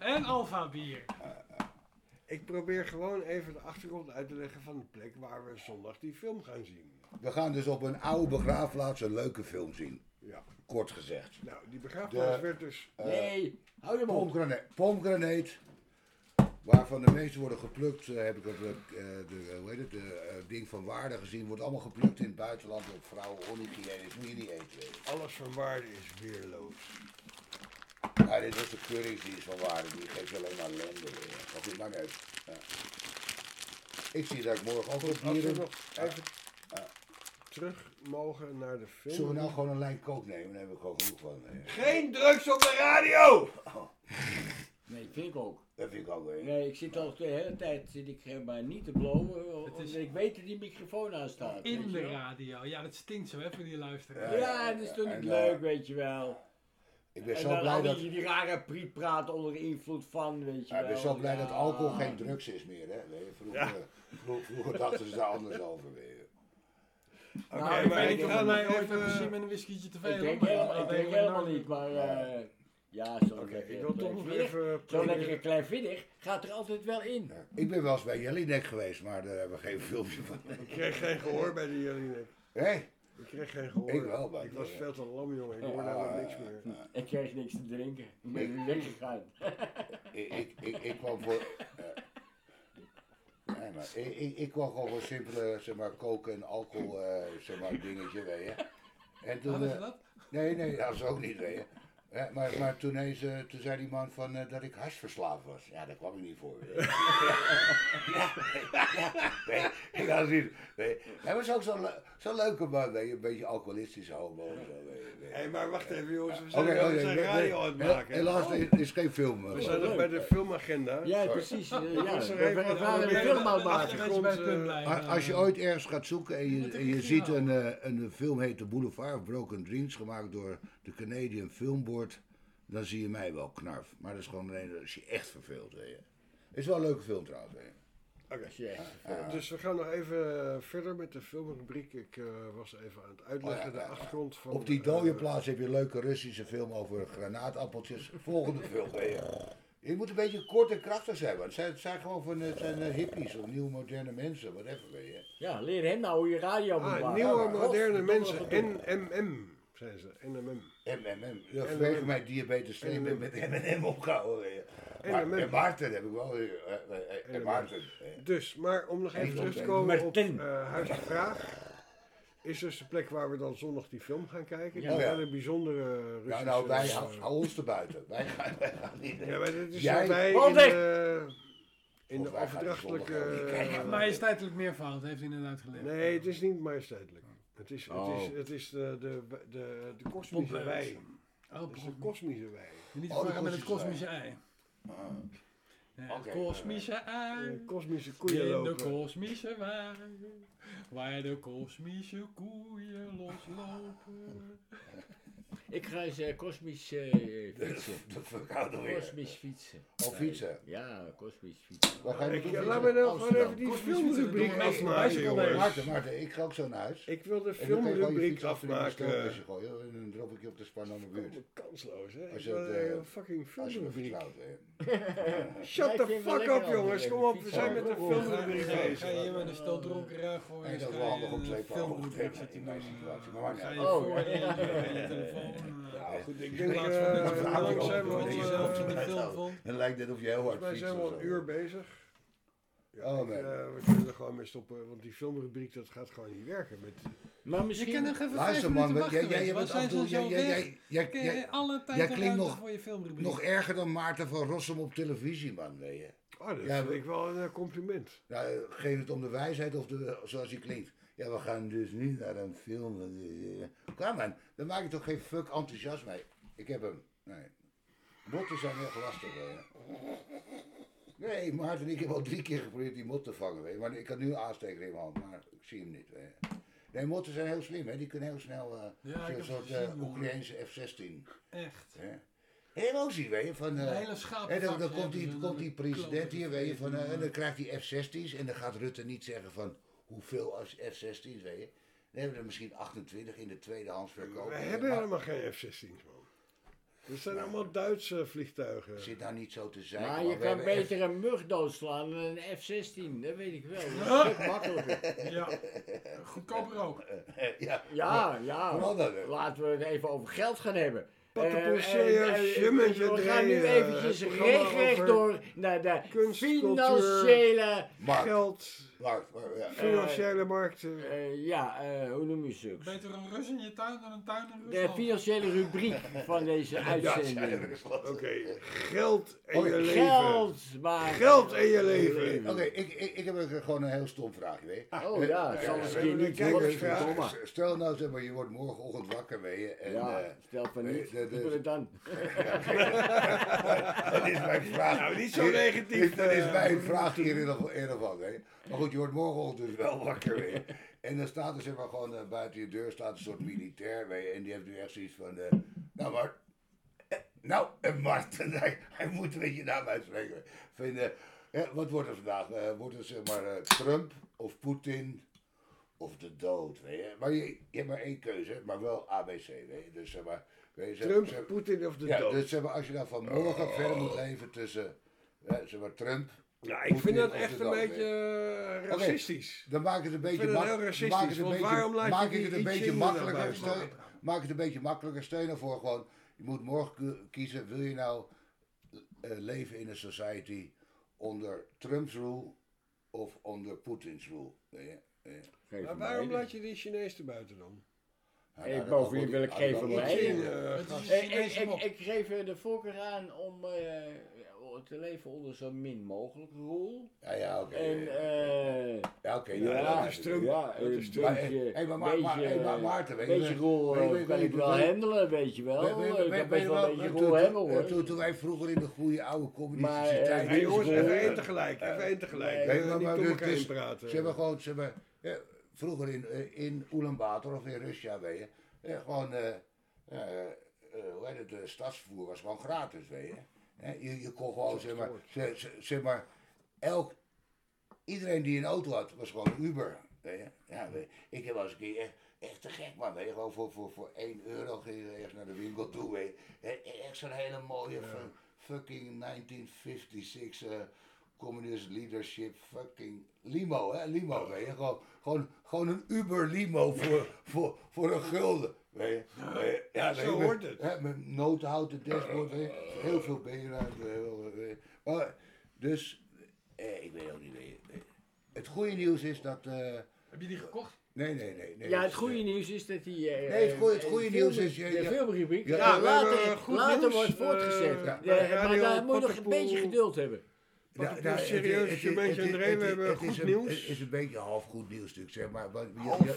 En Alfa bier. Ik probeer gewoon even de achtergrond uit te leggen van de plek waar we zondag die film gaan zien. We gaan dus op een oude begraafplaats een leuke film zien. Ja. Kort gezegd. Nou, die begraafplaats De- werd dus... Nee, hou je mond. Pomgranate, waarvan de meeste worden geplukt, eh, heb ik op de, eh, de, eh, hoe heet het, de eh, ding van waarde gezien, wordt allemaal geplukt in het buitenland op vrouwen, onhygiënisch, moet je niet eten. weet je. Alles van waarde is weerloos. Ja, dit was de Keurings die is van waarde, die geeft alleen maar ellende. weet je. Maar goed, maakt uit. Ja. Ik zie dat ik morgen ook op Als we dieren... nog even terug mogen naar de film. Zullen we nou gewoon een lijn kook nemen? Daar hebben we gewoon genoeg van. eh. Geen drugs op de radio! Nee, vind ik ook. Dat vind ik ook wel. Nee, ik zit al de hele tijd zit ik eh, maar niet te blowen, Het is- ik weet dat die microfoon aanstaat. In je de wel. radio. Ja, dat stinkt zo hè voor die luisteraar. Ja, Ja, dat is toch niet eh, leuk, weet je wel. Ik ben En zo dan blij dat... die, die rare prietpraat onder invloed van, weet je Ja, wel. ik ben zo blij dat alcohol geen drugs is meer. Hè? Weet je, vroeger, vro- vroeger dachten ze daar anders over. Weet Nou, ik maar ik ga mij ooit even... heb gezien met een whiskietje te veel. Ik maar helemaal, ik helemaal niet, maar eh, ja, zo'n Oké, lekker ik wil toch nog even... Zo'n lekkere kleinvinnig gaat er altijd wel in. Ja. Ik ben wel eens bij Jellinek geweest, maar daar hebben we geen filmpje van. Ik kreeg geen gehoor bij die Jellinek. Hé? Ik kreeg geen gehoor. Ik wel, bij Ik was veel te lam, jongen. Ik hoorde helemaal niks meer. Ik kreeg niks te drinken. Ik ben weggegaan. Ik, ik, ik, ik kwam voor. eh, nee, maar ik, ik, ik kwam gewoon voor simpele zeg maar, koken en alcohol eh, zeg maar, dingetje, weet je. En toen. Dat? nee, nee, dat is ook niet, weet je. Ja, maar, maar toen, hij ze- toen zei die man van, eh, dat ik hashverslaafd was. Ja, daar kwam ik niet voor. ja, ja, nee, ik had niet. Nee. Hij was ook zo'n le- zo'n leuke man, weet je, een beetje alcoholistische homo. zo. Hé, maar wacht even, jongens. We Oké, zijn, oké, we zijn nee, radio nee, aan het maken. Helaas, er is geen film. eh, We zijn nog bij de filmagenda. Ja, precies. eh, ja, we waren een werden- film aan het maken. Als je ooit ergens gaat zoeken en je, en je ziet een, eh, een film heet The Boulevard of Broken Dreams, gemaakt door de Canadian Film Board, dan zie je mij wel knarf. Maar dat is gewoon alleen als je echt verveelt, weet je. Is wel een leuke film trouwens, weet je. Oké. Dus we gaan nog even eh, verder met de filmrubriek. Ik eh, was even aan het uitleggen Oh ja, de ja. achtergrond van... Op die dode eh, plaats heb je een leuke Russische film over granaatappeltjes. Volgende film, weet je. Je moet een beetje kort en krachtig zijn, want het zijn, het zijn gewoon van, het zijn hippies of nieuwe moderne mensen, whatever, weet je. Ja, leer hem nou hoe je radio moet Ah, maken. nieuwe Ja, moderne mensen. NMM zijn ze. NMM. MMM. Ja, En- vanwege mijn diabetes C ben ik met M&M opgehouden. Maar, en Maarten heb ik wel, eh, eh, eh, en. Maarten. Dus, maar om nog even En terug te Martin. komen op eh Huis de Vraag. Is dus de plek waar we dan zondag die film gaan kijken. Die Oh ja. wel een bijzondere Russische... Nou, nou, wij eh, hou, hou ons erbuiten. Wij gaan, wij gaan niet. Ja, maar dit is Jij- wij in de, in de overdrachtelijke... eh, Majesteitelijk meervoud, heeft hij net uitgelegd. Nee, het is niet majesteitelijk. Het is, het Oh. is, het is de, de, de, de kosmische Pompeus. wei. Oh, Het is de kosmische wei. Niet Oh, de verwarren met het kosmische ei. Ah. Ja, het Oké. kosmische ei. De kosmische koeien In de lopen. kosmische wei. Waar de kosmische koeien loslopen. Ik ga eens eh, kosmisch eh, fietsen. Verkouden weer. Kosmisch fietsen. Of fietsen. Ja, kosmisch fietsen. Waar ga je Ik, naartoe laat fietsen? me nou gewoon even die filmrubriek afmaken, jongens. Maarten, Maarten, ik ga ook zo naar huis. Ik wil de En je je filmrubriek afmaken. stoelkastje gooien. En dan drop ik je op de Spaname buurt. Kansloos, hè? Als Ik je het, eh, een fucking Als je filmrubriek. Shut Ja, the fuck up, jongens. Kom op, we zijn met de filmrubriek Ga je bezig. hier met een stel dronken ruigooien. Nee, dat is ga wel je handig om twee paar hoog te filmrubriek trekken zitten in mijn doen. situatie. Maar waar Ga nou? je Oh. je je telefoon. Nou goed, ik denk dat je eh, hoe lang lang zijn zijn we in de eruit film vond? Het lijkt net of je heel hard fietst zijn we of al een uur bezig. Ja, Oh, man. eh, we kunnen er gewoon mee stoppen, want die filmrubriek dat gaat gewoon niet werken. Met, Maar Je misschien... kan nog even vijf Luister minuten man, wachten. jij, jij, je. jij Wat bent zijn ze jij, zo jij, weg? jij, jij, Kun je jij- alle tijd jij klinkt ruimte nog- voor je filmrubriek. nog erger dan Maarten van Rossum op televisie man, weet je. oh, dat Ja, vind ik wel een eh, compliment. Nou, eh, geef het om de wijsheid of de, zoals hij klinkt. Ja, we gaan dus niet naar een film. eh. Kom man, dan maak je toch geen fuck enthousiast mee. Ik heb hem. Nee. Motten zijn echt lastig, je. Nee, Maarten en ik hebben al drie keer geprobeerd die mot te vangen, weet je. Maar ik had nu een aansteker in mijn hand, maar ik zie hem niet, weet je. Nee, motten zijn heel slim, hè. Die kunnen heel snel, eh Ja, ik zo'n heb soort eh. Oekraïnse F-16. Echt. Hè. Helemaal zien, weet je. Van, Een eh, hele schaap. en dan, dan komt, die, komt die president hier, weet je, van, en dan krijgt hij F-16's en dan gaat Rutte niet zeggen van hoeveel als F-16's, weet je. Dan hebben we er misschien 28 in de tweedehands verkoop. We hebben Maar helemaal geen F-16's, man. Dat zijn allemaal Duitse vliegtuigen. Zit nou niet zo te zijn. Maar je kan beter een mug doodslaan dan een F-16, dat weet ik wel. Dat is makkelijker. Ja, goedkoper ook. Ja, Ja, ja. Laten we het even over geld gaan hebben. Een Eh, eh, eh, jummetje We gaan nu draaien, eventjes regelrecht over door naar de financiële... Markt. Geld, Markt, maar, ja. financiële markten. eh, ja, eh, hoe noem je zulks? Beter een Rus in je tuin dan een tuin in De Rusland. financiële rubriek van deze uitzending. Oké, geld en je leven. Geld, maar... Geld en je leven. Oké, ik, ik, ik heb er gewoon een heel stom vraagje. Weet je. Oh ja, zal Ja, ja, keer ja, niet ja. verdomme. Stel nou, zeg maar, je wordt morgenochtend wakker, weet je. En, Ja, eh, stel van niet. de- de- Doe het dan. dat is mijn vraag. Nou, niet zo negatief, Dat is eh. mijn vraag hier in ieder geval- Maar goed, je wordt morgenochtend dus wel wakker, weet je. En dan staat er zeg maar gewoon eh, buiten je deur staat een soort militair. En die heeft nu echt zoiets van, eh, nou Mart, eh, nou Mart, hij, hij moet een beetje naam uitspreken. Vinden, eh, wat wordt er vandaag? Wordt het zeg maar Trump of Poetin of de dood, weet je. Maar je, je hebt maar één keuze, maar wel ABC, weet je. Dus zeg maar, weet je, zeg- Trump, zeg- Poetin of de ja, dood. dus zeg maar, als je dan van morgen verder moet leven tussen, zeg maar, Trump, Ja, ik vind dat echt een beetje eh, racistisch. dan maak ik het een beetje, vind het mak- heel racistisch, maak het een want beetje, waarom laat je maak die- ik het een beetje makkelijker buiten steun, maak het een beetje makkelijker. Steunen voor gewoon, je moet morgen kiezen, wil je nou eh, leven in een society onder Trump's rule of onder Poetins rule? Maar waarom laat je die Chinees erbuiten dan? Nou, Hey, nou, bovendien wil ik geven mij. Ik, geef er de voorkeur aan om eh, te leven onder zo min mogelijk rol. Ja, ja, oké. En eh ja, oké. Ja, ja, dat is. Ja, Dat een is. Maar, beetje, hey, maar- maar- maar- hey, maar Maarten, weet je- beetje rol weet- eh, weet- kan weet- ik wel handelen, weet je wel. We- we- we- ik we- best je wel een beetje toen- rol hebben hoor. Toen, toen wij vroeger in de goede oude communistische Maar, eh, tijd. Hey, jongens, even Eh, één tegelijk. Even één tegelijk. nee, Nee, maar- niet maar door elkaar heen praten. Ze hebben gewoon, ze hebben, ja, vroeger in, eh, in Ulaanbaatar of in Russia, weet je, ja, gewoon, eh, eh, eh, hoe heet het, de stadsvervoer was gewoon gratis, weet je. Je, je kon gewoon, zeg maar, ze- ze- zeg maar, elk, iedereen die een auto had, was gewoon een Uber, weet je. Ja, weet je. Ik heb wel eens een keer echt, echt te gek, man, weet je, gewoon voor, voor, voor 1 euro ging je ergens naar de winkel toe, weet je. Echt zo'n hele mooie fu- fucking 1956 eh, communist leadership fucking limo, hè, limo, weet je. Gewoon, gewoon, gewoon een Uber limo voor, voor, voor een gulden, je. Je. Ja, zo je, met- hoort het. Hè, met notenhouten dashboard, je. Heel veel beenruimte, heel, weet je. Maar, dus, eh, ik weet ook niet, je. Het goede nieuws is dat, eh, Heb je die gekocht? nee, nee, nee. nee Ja, het goede eh, nieuws is dat die... eh, Nee, het goeie- het eh, goede nieuws is, je- De je- filmrubriek Ja, ja, later, eh, goed later nieuws, wordt eh, voortgezet. ja, maar daar moet je nog een beetje geduld hebben. Ja, een nou, het- serieus het- het- André, we het- hebben het goed is een- nieuws. Het is een beetje half goed nieuws natuurlijk, zeg maar. Je, je,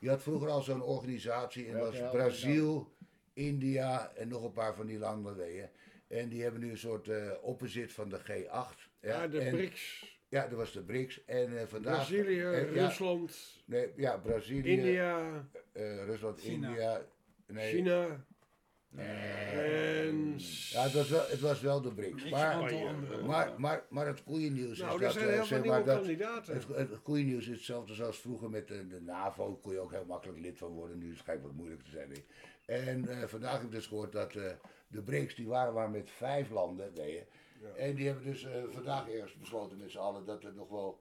je had vroeger al zo'n organisatie en dat Welke was Brazil, India en nog een paar van die landen, weet je. En die hebben nu een soort eh opposite van de G8. Ja, de en- BRICS. Ja, dat was de BRICS. En eh, vandaag... Brazilië, ja, Rusland, nee, ja, Brazilië, India, eh, Rusland, China. India. Nee, China. En... Ja, het was wel, het was wel de BRICS. Niks Maar, maar, maar, maar het goede nieuws Nou, is er dat... zijn eh, heel zeg maar, dat. Het, het goede nieuws is hetzelfde zoals vroeger met de, de NAVO. Kon je ook heel makkelijk lid van worden. Nu schijnt het wat moeilijk te zijn. En eh, vandaag heb ik dus gehoord dat eh, de BRICS, die waren maar met vijf landen. Weet je. En die hebben dus eh, vandaag eerst besloten met z'n allen dat er nog wel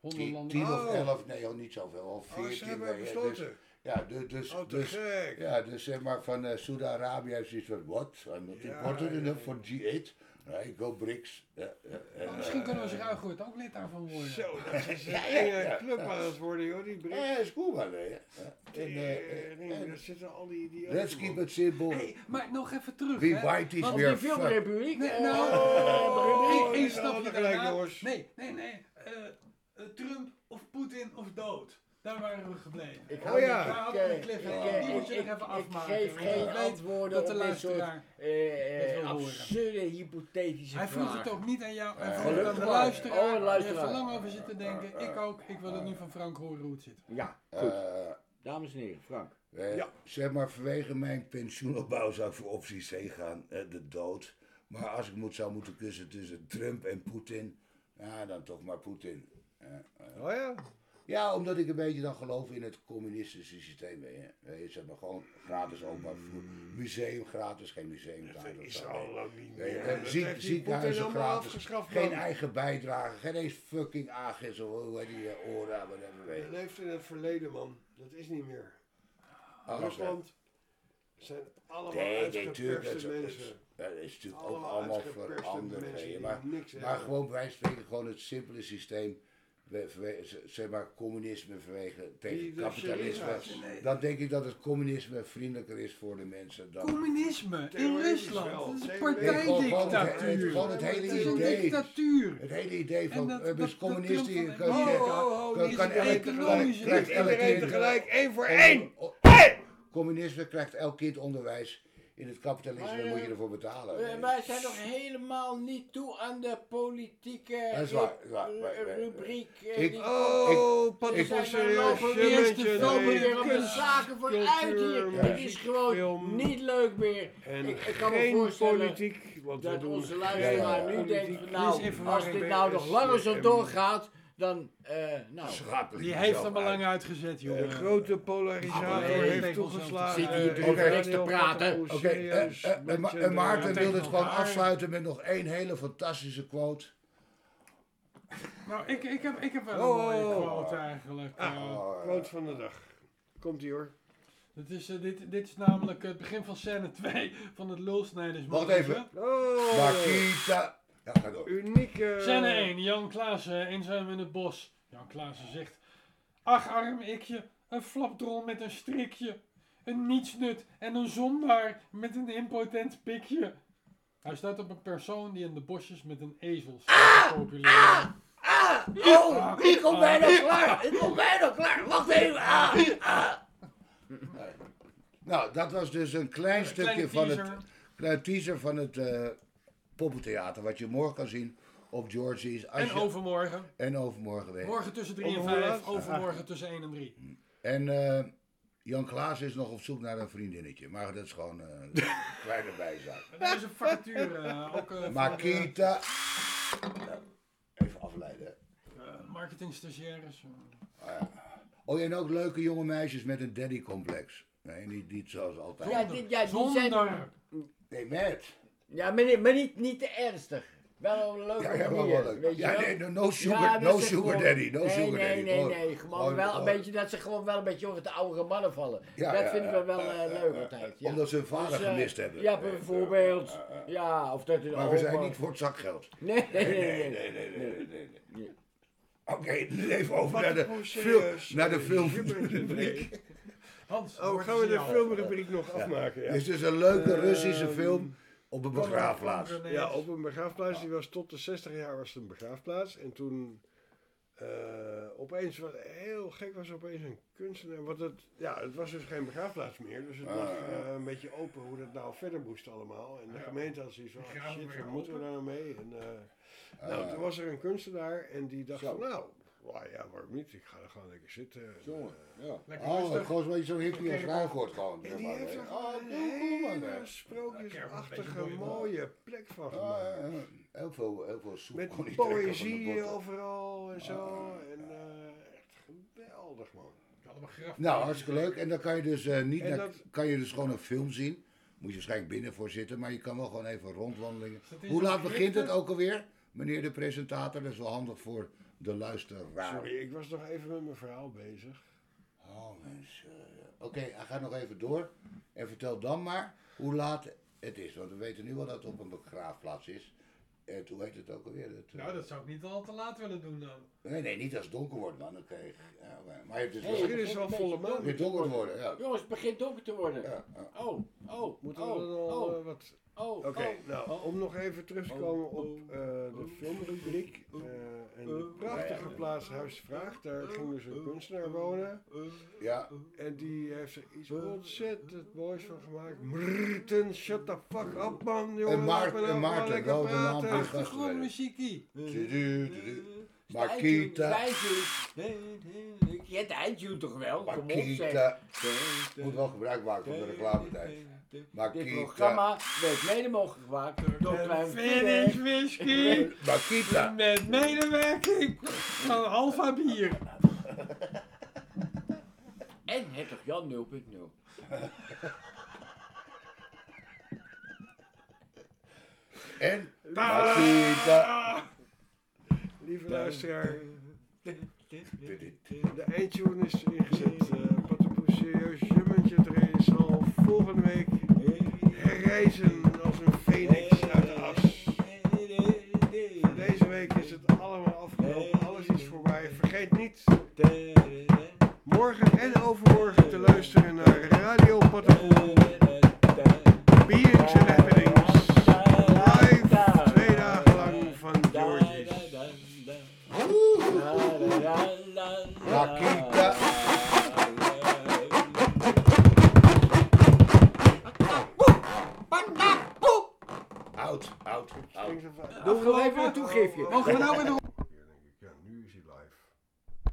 100 tien, landen. tien of Oh. elf, nee oh, niet zoveel, al Oh, veertien. ze hebben je. besloten. Dus, ja, dus, dus, Oh, te dus, gek. ja, dus zeg maar van eh Saudi-Arabië heeft zoiets van, what? I'm not Ja, important ja, enough ja. for G8. Nee, go BRICS. Ja, ja, en, Nou, misschien kunnen we eh, zich uitgooien ook lid daarvan worden. Zo, dat is een Ja, ja, enge ja. club aan het worden, joh, die BRICS. Ja, is cool man. En, eh, eh, en- Daar zitten al die idioten. Let's keep man. it simple. Hey, maar nog even terug. Wie hè. white is Want weer Die filmrepubliek. Nee, eh, nou, Oh, één- die stapje daarna. jongens. Nee, nee, nee. eh, eh, Trump of Poetin of dood. Daar waren we gebleven. Ik Oh hou ja. Daar ik, hadden we een cliffhanger. ik, eh, Die moet je nog even afmaken, Ik geef geen weet antwoorden dat de op dit soort luisteraar eh, eh, absurde hypothetische Hij vroeg het ook niet aan jou, hij vroeg het aan de luisteraar. Oh, een Die heeft luisteraar. er lang over zitten denken. Ik ook. Ik wil het nu van Frank horen hoe het zit. Ja, goed. Eh, Dames en heren, Frank. eh, Ja. Zeg maar, vanwege mijn pensioenopbouw zou ik voor optie C gaan, eh, de dood. Maar als ik moet, zou moeten kiezen tussen Trump en Poetin, ja, dan toch maar Poetin. Ja, eh, Oh ja? Ja, omdat ik een beetje dan geloof in het communistische systeem. Weet je. Je, zeg maar gewoon gratis openbaar vervoer. Museum gratis, geen of Dat is je. al lang niet Nee, meer. eh, ziek- ziekenhuizen allemaal gratis. Geen eigen bijdrage, geen eens fucking AGIS of hoe heet die uh, ORA, whatever. weet Dat je. leeft in het verleden, man. Dat is niet meer. Oh. Rusland zijn allemaal Nee, nee, uitgeperste is, mensen. dat is natuurlijk ook Allemaal allemaal uitgeperste veranderd. je. Maar, maar hebben. gewoon wij spreken gewoon het simpele systeem. Zeg maar communisme vanwege tegen kapitalisme. Nee. Dan denk ik dat het communisme vriendelijker is voor de mensen dan. Communisme in. Rusland. Dat is een gewoon- het- partijdictatuur. gewoon het hele Het is een idee. dictatuur. Het hele idee van dat- dat- dat communisten kan, Oh, oh, oh, kan, niet kan iedereen elk- tegelijk. krijgt elk Iedereen kind- tegelijk, één voor één. Communisme krijgt elk kind onderwijs. In het kapitalisme Maar, moet je eh, ervoor betalen. Eh, Wij zijn nog helemaal niet toe aan de politieke Dat is waar, waar. Wij- wij- rubriek. eh, Ik- die- Oh, ik Zijn voor nee, zaken vooruit hier. Ja. Het is gewoon film. niet leuk meer. En Ik, ik kan me voorstellen politiek, want we dat doen onze luisteraar ja, ja. nu denkt, nou, als dit nou nog SCM. langer zo doorgaat, dan, eh, nou, Die heeft hem al uit. lang uitgezet, Een jongen. grote polarisator Nee, heeft toegeslagen. Zit hier niks te praten. Oké, Ma- zijn, en Maarten wil het tegen gewoon afsluiten met nog één hele fantastische quote. Nou, ik, ik, heb, ik heb wel een Oh. mooie quote eigenlijk. eh. Oh, Quote van de dag. Komt ie hoor. Dit is, eh, dit, dit is namelijk het begin van scène 2 van het lulsnijders. Wacht even. Oh, Makita. Ja, ga door. unieke... Scène 1, Jan Klaassen, eenzaam in het bos. Jan Klaassen zegt: Ach, arm ikje, een flapdrol met een strikje. Een nietsnut en een zondaar met een impotent pikje. Hij staat op een persoon die in de bosjes met een ezel staat te populeren. Oh, ik kom bijna klaar. Ik kom bijna klaar. Wacht even. Ah, ah. Nou, dat was dus een klein Een stukje van het, teaser. klein teaser van het eh, poppentheater. Wat je morgen kan zien op Georgie's. En je- overmorgen. en overmorgen weer. Morgen tussen 3 en Over hoe 5, laat? overmorgen tussen 1 en 3. En eh, Jan Klaas is nog op zoek naar een vriendinnetje. Maar dat is gewoon eh, een kleine bijzaak. Er is een eh, ook eh, voor Makita. Ja, Even afleiden. eh, marketing stagiaires. Oh, en ook leuke jonge meisjes met een daddy-complex. Nee, niet, niet zoals altijd. Ja, dit- ja, die zijn- Zonder. Nee, met. Ja, maar, niet, maar niet, niet te ernstig. Wel een leuke Ja, ja, wel, manier, wel leuk. weet je Ja, wel? nee, no, no sugar, Ja, no sugar gewoon- daddy, no nee, sugar nee, daddy. Nee, Gewoon- nee, gewoon wel een beetje dat ze gewoon wel een beetje over de oudere mannen vallen. Ja, dat ja, vind ik ja, wel eh, ja, leuk altijd. Ja. Omdat ze hun vader Dus, eh, gemist hebben. Ja, bijvoorbeeld. Ja, of dat Maar we zijn niet voor het zakgeld. Nee, nee, nee. Nee, nee, nee, nee, nee, nee, nee. nee. Oké, nu even over naar de, film, naar de Nee, filmrubriek. Hans, Oh, gaan we de filmrubriek nog afmaken? Ja. Het is dus een leuke Ehm, Russische film op een begraafplaats. Ja, op een begraafplaats. Die was tot de 60 jaar was het een begraafplaats. En toen eh, opeens, wat heel gek was, opeens een kunstenaar. Want het, ja, het was dus geen begraafplaats meer. Dus het Ah, lag eh, een beetje open hoe dat nou verder moest allemaal. En de gemeente had zoiets van, ah, shit, wat moeten we nou mee? En, eh, Ah. nou, toen was er een kunstenaar en die dacht Zo. van, nou, wauw, ja, waarom niet? Ik ga er gewoon lekker zitten. En, Jongen, eh, ja. Lekker Oh, rustig. gewoon een beetje zo'n hippie als Oké, Ruigoort gewoon. En die heeft er Oh, een maar, hele sprookjesachtige mooie plek van gemaakt. ja, ja. Heel veel, heel veel soep Met poëzie overal en zo. Ah. En eh, echt geweldig man. Ik had hem begrafd. Nou, hartstikke leuk. En dan kan je dus eh, niet En naar- dat- kan je dus gewoon een film zien. Moet je waarschijnlijk binnen voor zitten, maar je kan wel gewoon even rondwandelingen. Hoe zo'n laat begint het ook alweer, meneer de presentator? Dat is wel handig voor de luisteraar. Sorry, ik was nog even met mijn verhaal bezig. Oh mensen. Oké, hij gaat nog even door. En vertel dan maar hoe laat het is. Want we weten nu wel dat het op een begraafplaats is. En hoe heet het ook alweer? Het, Nou, dat zou ik niet al te laat willen doen dan. Nee, nee, niet als het donker wordt, man. Oké. Ja, maar- het is Hey, wel Misschien het is het begint wel volle maan. weer donker te worden. Ja. Jongens, het begint donker te worden. Ja, ja. Oh, oh, Moeten oh, we dan al oh, eh, wat... oh, Oké, oh. nou, oh. om nog even terug te komen op eh, de filmrubriek. eh, en de prachtige plaats Huis Vraag, daar ging dus een kunstenaar wonen. ja. En die heeft er iets ontzettend moois van gemaakt. Mrrten, shut the fuck up man, jongen. En Maart- laat me nou en Maarten, wel de naam praten. van- Achtergrondmuziekie. Tudu. Makita. Makita. Je kent de eindtune toch wel? Makita. Moet wel gebruik maken van de reclametijd. Dit Makita. programma werd mede mogelijk gemaakt door Klein Finish whisky. Makita. Met medewerking van Alfa Bier. En Hertog Jan 0.0. En Ta- Matita. Lieve luisteraar, de eindtune is ingezet. Uh, serieus jummetje erin zal volgende week herrijzen als een phoenix uit de as. Deze week is het allemaal afgelopen, alles is voorbij. Vergeet niet morgen en overmorgen